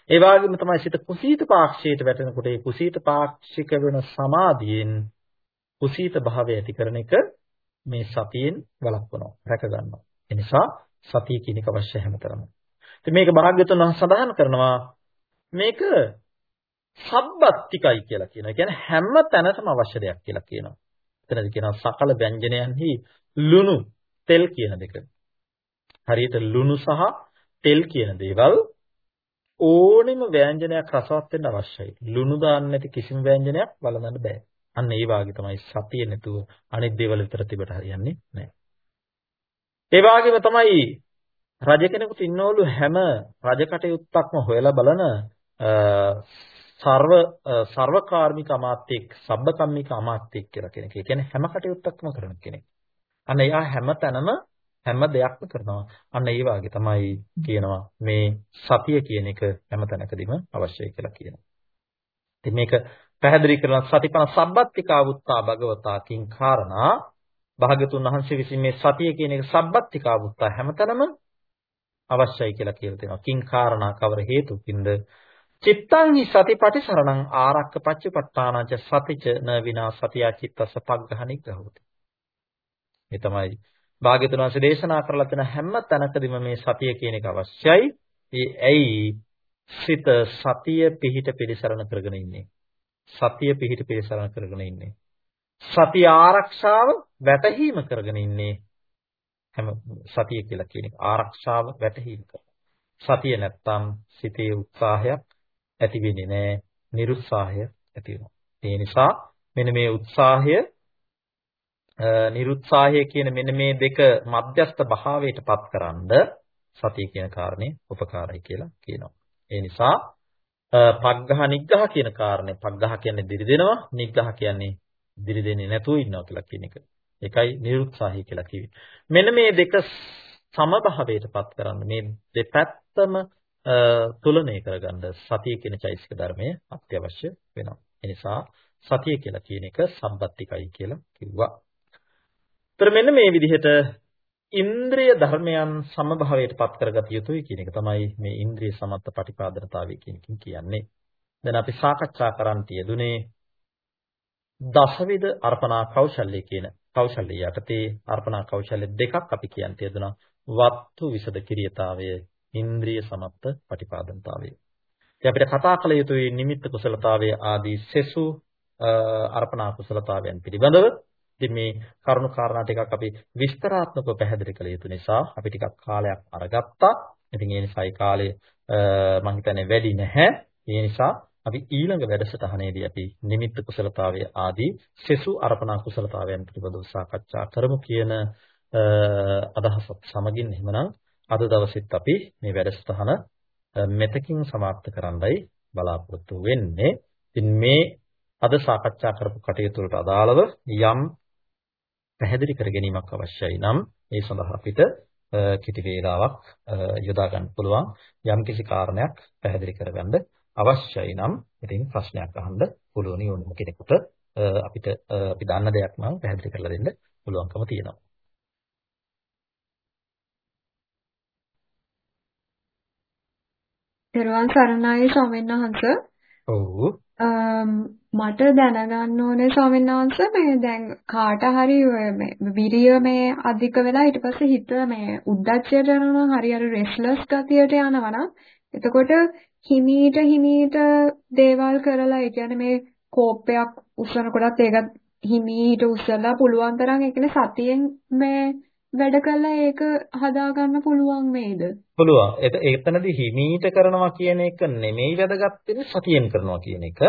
ඒ වගේම තමයි සිත කුසීත පාක්ෂයට වැටෙනකොට ඒ කුසීත පාක්ෂික වෙන සමාධියෙන් කුසීත භාවය ඇති කරන එක මේ සතියෙන් වළක්වනවා රැක ගන්නවා. ඒ නිසා සතිය කියන එක අවශ්‍ය හැමතරම. ඉතින් මේක භාග්‍යතුන් වහන්සේ සඳහන් කරනවා මේක සබ්බත්තිකයි කියලා කියනවා. කියන්නේ හැම තැනටම අවශ්‍ය දෙයක් කියලා කියනවා. එතනදී කියනවා සකල ව්‍යංජනයන්හි ලුණු තෙල් කියන දෙක. හරියට ලුණු සහ තෙල් කියන දේවල් ඕනෙම ව්‍යංජනයක් රසවත් වෙන්න අවශ්‍යයි. ලුණු දාන්න නැති කිසිම ව්‍යංජනයක් වළඳන්න බෑ. අන්න ඒ වාගේ තමයි සතිය නැතුව අනිත් දේවල් විතර තිබට හරියන්නේ නැහැ. ඒ වාගේම තමයි රජ කෙනෙකුට ඉන්නවලු හැම රජ කටයුත්තක්ම හොයලා බලන සර්ව සර්වකාර්මික අමාත්‍යෙක් සබ්බකම්මික අමාත්‍යෙක් කියලා කෙනෙක්. ඒ කියන්නේ හැම කටයුත්තක්ම කරන කෙනෙක්. අන්න එයා හැම තැනම හැම දෙයක්ම කරනවා. අන්න ඒ වාගේ තමයි කියනවා මේ සතිය කියන එක හැම තැනකදීම අවශ්‍යයි කියලා කියනවා. ඉතින් මේක පැහැදිලි කරන සතිපන සබ්බත්තිකා වුත්තා භගවතා කිං කාරණා භාගතුන් වහන්සේ විසින් මේ සතිය කියන එක සබ්බත්තිකා වුත්තා හැමතැනම අවශ්‍යයි කියලා කියලා තියෙනවා. කිං කාරණා කවර හේතුකින්ද චිත්තං හි සතිපටි සරණං ආරක්ක පච්චපට්ඨානං සතිච න විනා සතියා චිත්තස පග්ගහනිග්‍රහෝති. මේ තමයි භාග්‍යතුන් වහන්සේ දේශනා කරලා තියෙන හැම තැනකදීම මේ සතිය කියන එක අවශ්‍යයි. ඒ ඇයි සිත සතිය පිහිට පිළිසරණ කරගෙන ඉන්නේ. සතිය පිහිට පිළිසරණ කරගෙන ඉන්නේ. සතිය ආරක්ෂාව වැටහීම කරගෙන ඉන්නේ. හැම සතිය කියලා කියන එක ආරක්ෂාව වැටහීම කර. සතිය නැත්තම් සිතේ උත්සාහයක් ඇති වෙන්නේ නැහැ. නිරුත්සාහය ඇති වෙනවා. ඒ නිසා මෙන්න මේ උත්සාහය නිරුත්සාහය කියන මෙන්න මේ දෙක මධ්‍යස්ත භාවයට පත්කරනද සතිය කියන කාරණේ උපකාරයි කියලා කියනවා. ඒ නිසා පග්ඝහ නිග්ඝහ කියන කාරණේ පග්ඝහ කියන්නේ දිරිදෙනවා නිග්ඝහ කියන්නේ දිරිදෙන්නේ නැතුව ඉන්නවා කියලා කියන එක. ඒකයි නිරුත්සාහී කියලා කිව්වේ. මෙන්න මේ දෙක සමභාවයටපත් කරන්න මේ දෙපැත්තම තුලනය කරගන්න සතිය කියන චෛසික ධර්මය අත්‍යවශ්‍ය වෙනවා. ඒ නිසා සතිය කියලා කියන එක සම්පත්තිකයි කියලා කිව්වා. ඒතර මෙන්න මේ විදිහට ඉන්ද්‍රිය ධර්මයන් සමභාවයට පත් කරගත යුතුයි කියන එක තමයි මේ ඉන්ද්‍රිය සමත්ත පටිපාදනතාවය කියන එකකින් කියන්නේ. දැන් අපි සාකච්ඡා කරන්න තියදුනේ දසවිධ අර්පණා කෞශල්‍ය කියන කෞශල්‍ය යටතේ අර්පණා කෞශල්‍ය දෙකක් අපි කියන්න තියදුනා. වත්තු විසද කිරියතාවය, ඉන්ද්‍රිය සමත්ත පටිපාදනතාවය. ඉතින් අපිට කතා කළ යුතුයි නිමිත්ත කුසලතාවය ආදී සෙසු අර්පණා කුසලතාවයන් පිළිබඳව ඉතින් මේ කරුණු කාරණා ටිකක් අපි විස්තරාත්මකව පැහැදිලි කළ යුතු නිසා අපි ටිකක් කාලයක් අරගත්තා. ඉතින් ඒ නිසායි කාලය මම හිතන්නේ වැඩි නැහැ. ඒ නිසා අපි ඊළඟ වැඩසටහනේදී අපි නිමිත්ත කුසලතාවය ආදී සෙසු අර්පණා කුසලතාවයන් පිළිබඳව සාකච්ඡා කරමු කියන අදහසත් සමගින් එහෙමනම් අද දවසෙත් අපි මේ වැඩසටහන මෙතකින් સમાપ્ત කරන්නයි බලාපොරොත්තු වෙන්නේ. ඉතින් මේ අද සාකච්ඡා කරපු කටයුතු වලට අදාළව යම් පැහැදිලි කර ගැනීමක් අවශ්‍යයි නම් ඒ සඳහා අපිට කිටි වේලාවක් යොදා ගන්න පුළුවන් යම්කිසි කාරණයක් පැහැදිලි කරගන්න අවශ්‍යයි නම් ඉතින් ප්‍රශ්නයක් අහන්න පුළුවන් ඕනම කෙනෙකුට අපිට අපි දන්න දෙයක් නම් පැහැදිලි කරලා දෙන්න පුළුවන්කම තියෙනවා. දරුවන් සරණයි ස්වාමීන් වහන්සේ. ඔව්. මට දැනගන්න ඕනේ ස්වාමීන් වහන්සේ මේ දැන් කාට හරි මේ විරිය මේ අධික වෙලා ඊට පස්සේ හිත මේ උද්දච්චයට යනවා හරි හරි රෙස්ලස් ගතියට යනවා නම් එතකොට හිමීට හිමීට දේවල් කරලා ඒ කියන්නේ මේ කෝපයක් උස්සනකොටත් ඒක හිමීට උස්සලා පුළුවන් තරම් ඒ කියන්නේ සතියෙන් මේ වැඩ කළා ඒක හදාගන්න පුළුවන් මේද? පුළුවන්. එතනදී හිමීට කරනවා කියන එක නෙමෙයි වැදගත් වෙන්නේ සතියෙන් කරනවා කියන එක.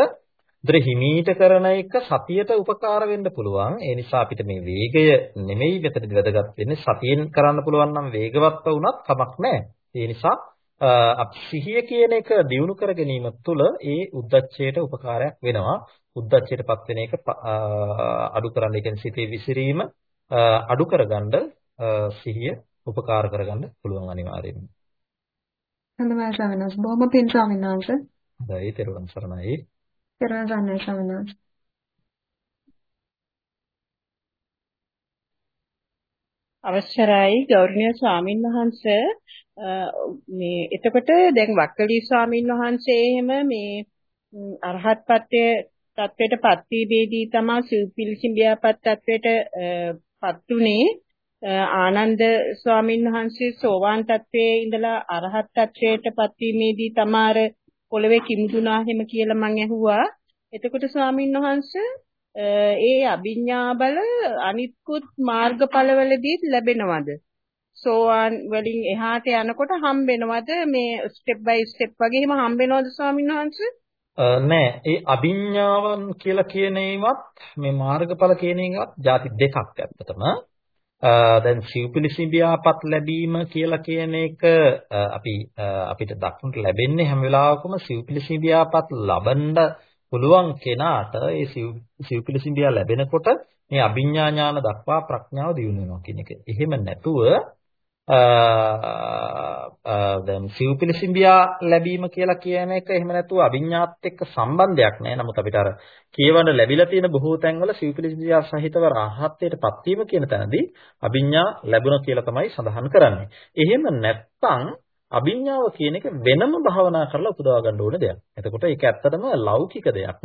ඒතර හිමීට කරන එක සතියට උපකාර වෙන්න පුළුවන්. ඒ නිසා අපිට මේ වේගය නෙමෙයි මෙතනදි වැදගත් වෙන්නේ සතියෙන් කරන්න පුළුවන් නම් වේගවත් වුණත් කමක් නැහැ. ඒ නිසා අපි සිහිය කියන එක දියුණු කර ගැනීම තුළ ඒ උද්දච්චයට උපකාරයක් වෙනවා. උද්දච්චයටපත් වෙන එක අඩු කරන්න, ඒ කියන්නේ සිතේ විසිරීම අඩු කරගන්න සිහිය උපකාර කරගන්න පුළුවන් අනිවාර්යයෙන්ම. හොඳයි ස්වාමීන් වහන්සේ. බොහොම පිං ස්වාමීන් වහන්සේ. හොඳයි, තෙරුවන් සරණයි. තෙරුවන් සරණයි ස්වාමීන් වහන්සේ. අවශ්‍යයි ගෞරවනීය ස්වාමින් වහන්සේ මේ එතකොට දැන් වක්කලි ස්වාමින් වහන්සේ එහෙම මේ අරහත් ත්‍ත්වයේ ත්‍ත්වයට පත්වීමේදී තමයි සිව්පිලිසිඹියාපත් ත්‍ත්වයට පත්ුනේ ආනන්ද ස්වාමින් වහන්සේ සෝවාන් ත්‍ත්වයේ ඉඳලා අරහත් ත්‍ත්වයට පත්වීමේදී තමාර පොළවේ කිමුදුනා හැම කියලා මං ඇහුවා. එතකොට ස්වාමින් වහන්සේ ඒ අභිඥා බල අනිත්කුත් මාර්ගඵලවලදී ලැබෙනවද? සෝවාන් වලින් එහාට යනකොට හම්බෙනවද මේ ස්ටෙප් බයි ස්ටෙප් වගේ එහෙම හම්බෙනවද ස්වාමීන් වහන්සේ? නෑ ඒ අභිඥාවන් කියලා කියන ඒවත් මේ මාර්ගඵල කියන ඒවත් ಜಾති දෙකක් ඇත්තටම. දැන් සිව්පිලිසිඹියාපත් ලැබීම කියලා කියන එක අපි අපිට දක්නට ලැබෙන්නේ හැම වෙලාවකම සිව්පිලිසිඹියාපත් ලබන්න පුළුවන් කෙනාට ඒ සිව්පිලිසිඹියා ලැබෙනකොට මේ අභිඥා ඥාන දක්වා ප්‍රඥාව දියුණු වෙනවා කියන එක. එහෙම නැතුව දැන් සිව්පිලිසිඹියා ලැබීම කියලා කියන එක එහෙම නැතුව අභිඥාත් එක්ක සම්බන්ධයක් නැහැ. නමුත් අපිට අර කියවන ලැබිලා තියෙන බොහෝ තැන්වල සිව්පිලිසිඹියා සහිතව රාහත්ත්වයට පත්වීම කියන තැනදී අභිඥා ලැබුණා කියලා තමයි සඳහන් කරන්නේ. එහෙම නැත්නම් අභිඥාව කියන එක වෙනම භාවනා කරලා උපදවා ගන්න ඕන දෙයක්. එතකොට ඒක ඇත්තටම ලෞකික දෙයක්.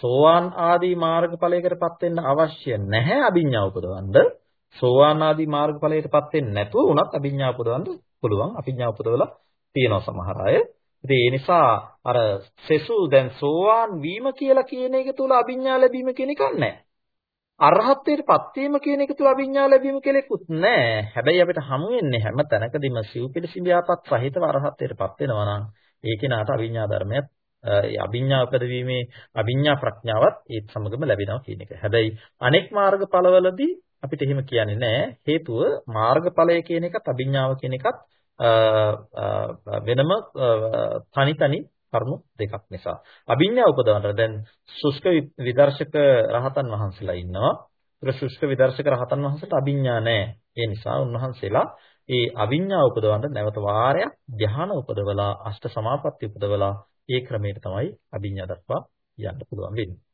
සෝවාන් ආදී මාර්ගඵලයකටපත් වෙන්න අවශ්‍ය නැහැ අභිඥාව උපදවන්න. සෝවාන් ආදී මාර්ගඵලයටපත් වෙන්නේ නැතුව උනත් අභිඥා උපදවන්න පුළුවන්. අභිඥා උපදවලා තියෙනවා සමහර අය. ඉතින් ඒ නිසා අර සෙසු දැන් සෝවාන් වීම කියලා කියන එක තුල අභිඥා ලැබීම කියන එකක් නැහැ. අරහත්ත්වයටපත් වීම කියන එක තුල අභිඥා ලැබීම කෙලෙකුත් නැහැ. හැබැයි අපිට හමු වෙන්නේ හැම තැනකදීම සිව්පිලිසිඹියාපත් සහිතව අරහත්ත්වයටපත් වෙනවා නම් ඒ කෙනාට අභිඥා ධර්මයක් ඒ අභිඥා උපදවීමේ අභිඥා ප්‍රඥාවත් ඒත් සමගම ලැබෙනවා කියන එක. හැබැයි අනෙක් මාර්ගඵලවලදී අපිට එහෙම කියන්නේ නැහැ. හේතුව මාර්ගඵලය කියන එකත් අභිඥාව කියන එකත් වෙනම තනි තනි කරුණු දෙකක් නිසා. අභිඥා උපදවන්න දැන් සුෂ්ක විදර්ශක රහතන් වහන්සේලා ඉන්නවා. ඒක සුෂ්ක විදර්ශක රහතන් වහන්සේට අභිඥා නැහැ. ඒ නිසා උන්වහන්සේලා ඒ අවිඤ්ඤා උපදවන්න නැවත වාරයක් ධ්‍යාන උපදවලා අෂ්ට සමාපatti උපදවලා ඒ ක්‍රමයට තමයි අභිඤ්ඤා දක්වා යන්න පුළුවන් වෙන්නේ.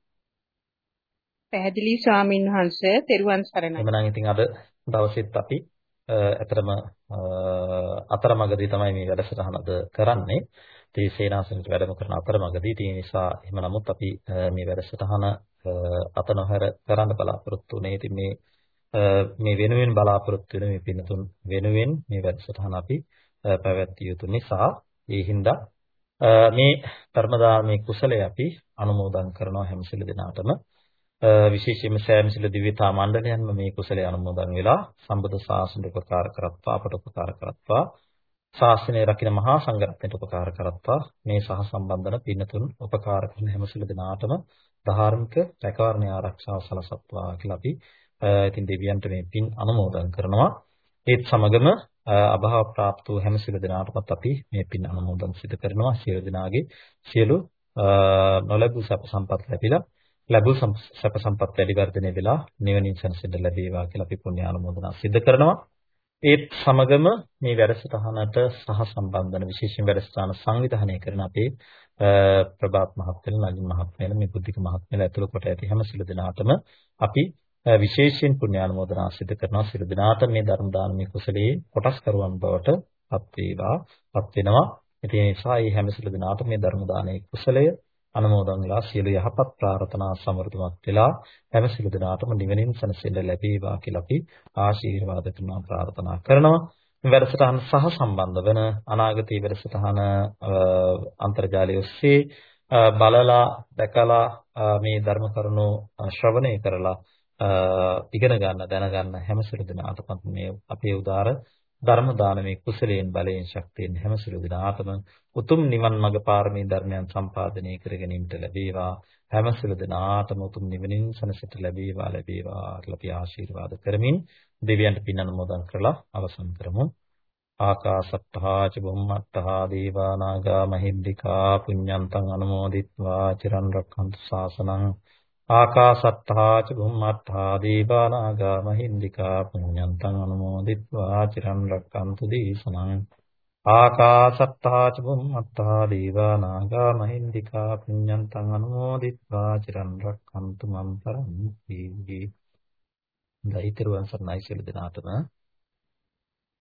පැහැදිලි ස්වාමින් වහන්සේ තෙරුවන් සරණයි. එමනම් ඉතින් අද දවසෙත් අපි අතරම අතරමඟදී තමයි මේ වැඩසටහන අද කරන්නේ. ඉතින් සේනාසනට වැඩම කරන අතරමඟදී ඒ නිසා එහෙම නමුත් අපි මේ වැඩසටහන අතනොහැර කරන්න බලාපොරොත්තු වෙන්නේ. ඉතින් මේ මේ වෙනුවෙන් බලාපොරොත්තු වෙන මේ පින්තුන් වෙනුවෙන් මේ වැඩසටහන අපි පැවැත්විය යුතු නිසා ඒ හින්දා මේ ධර්මදානමේ කුසලයේ අපි අනුමෝදන් කරනවා හැම සිළු දිනාටම විශේෂයෙන්ම සෑමසිල දිව්‍යතා මණ්ඩලයන්ම මේ කුසලයේ අනුමෝදන් වෙලා සම්බුද්ධ ශාසනයට උපකාර කරත්වා අපට උපකාර කරත්වා. ශාසනය රකින්න මහා සංඝරත්නයට උපකාර කරත්වා. මේ සහ සම්බන්ධන පින්නතුන් උපකාර කරන හැම සිල දිනාටම ධාර්මික රැකවරණ ආරක්ෂාව සලසත්වා කියලා අපි ඉතින් දෙවියන්ට මේ පින් අනුමෝදන් කරනවා. ඒත් සමගම අභාව ප්‍රාප්ත වූ හැම සිල දිනාටමත් අපි මේ පින් අනුමෝදන් සිදු කරනවා. සියලු දිනාගේ සියලු නොලැබූ සප සම්පත් ලැබිලා ලැබූ සැප සම්පත් වැඩි වර්ධනය වෙලා නිවනින් සැනසෙන්න ලැබේවා කියලා අපි පුණ්‍ය ආනුමෝදනා සිදු කරනවා. ඒත් සමගම මේ වැඩසටහනට සහ සම්බන්ධන විශේෂයෙන් වැඩසටහන සංවිධානය කරන අපේ ප්‍රභාත් මහත්මයා නලින් මහත්මයා මේ බුද්ධික මහත්මයා ඇතුළු කොට ඇති හැම සිළු දෙනාටම අපි විශේෂයෙන් පුණ්‍ය ආනුමෝදනා සිදු කරනවා සිළු දෙනාට මේ ධර්ම දානමය කුසලයේ කොටස් කරුවන් බවට පත් වේවා පත් වෙනවා. ඉතින් ඒ නිසා මේ හැම සිළු දෙනාට මේ ධර්ම දානයේ කුසලය අනුමෝදන් වෙලා සියලු යහපත් ප්‍රාර්ථනා සමෘද්ධිමත් වෙලා හැම සිළු දිනාටම නිවෙනින් සැනසෙල්ල ලැබේවා කියලා අපි ආශිර්වාද කරනවා ප්‍රාර්ථනා කරනවා. වැඩසටහන සහ සම්බන්ධ වන අනාගතයේ වැඩසටහන අන්තර්ජාලය ඔස්සේ බලලා දැකලා මේ ධර්ම කරුණු ශ්‍රවණය කරලා ඉගෙන ගන්න දැනගන්න හැම සිළු දිනාටම මේ අපේ උදාර ධර්ම දානමේ කුසලයෙන් බලයෙන් ශක්තියෙන් හැම සිළු දිනාතම උතුම් නිවන් මඟ පාරමී ධර්මයන් සම්පාදනය කර ගැනීමට ලැබේවා. හැම සිළු දිනාතම උතුම් නිවනින් සනසිත ලැබේවා ලැබේවා කියලා අපි ආශිර්වාද කරමින් දෙවියන්ට පින් අනුමෝදන් කරලා අවසන් කරමු. ආකාසත්තා ච බුම්මත්තා දීවා නාග මහිද්దికා පුඤ්ඤන්තං අනුමෝදිත්වා. චිරන් රක්ඛන්තු ශාසනං ආකාසත්තා ච බුම්මත්තා දීවානාගා මහින්దికා පුඤ්ඤන්තං අනුමෝදිත්වා චිරන් රැක්කන්තු දේශනං ආකාසත්තා ච බුම්මත්තා දීවානාගා මහින්దికා පුඤ්ඤන්තං අනුමෝදිත්වා චිරන් රැක්කන්තු මම් පරම්පී දෛතරවන් සර්ණයි සියලු දෙනාටම.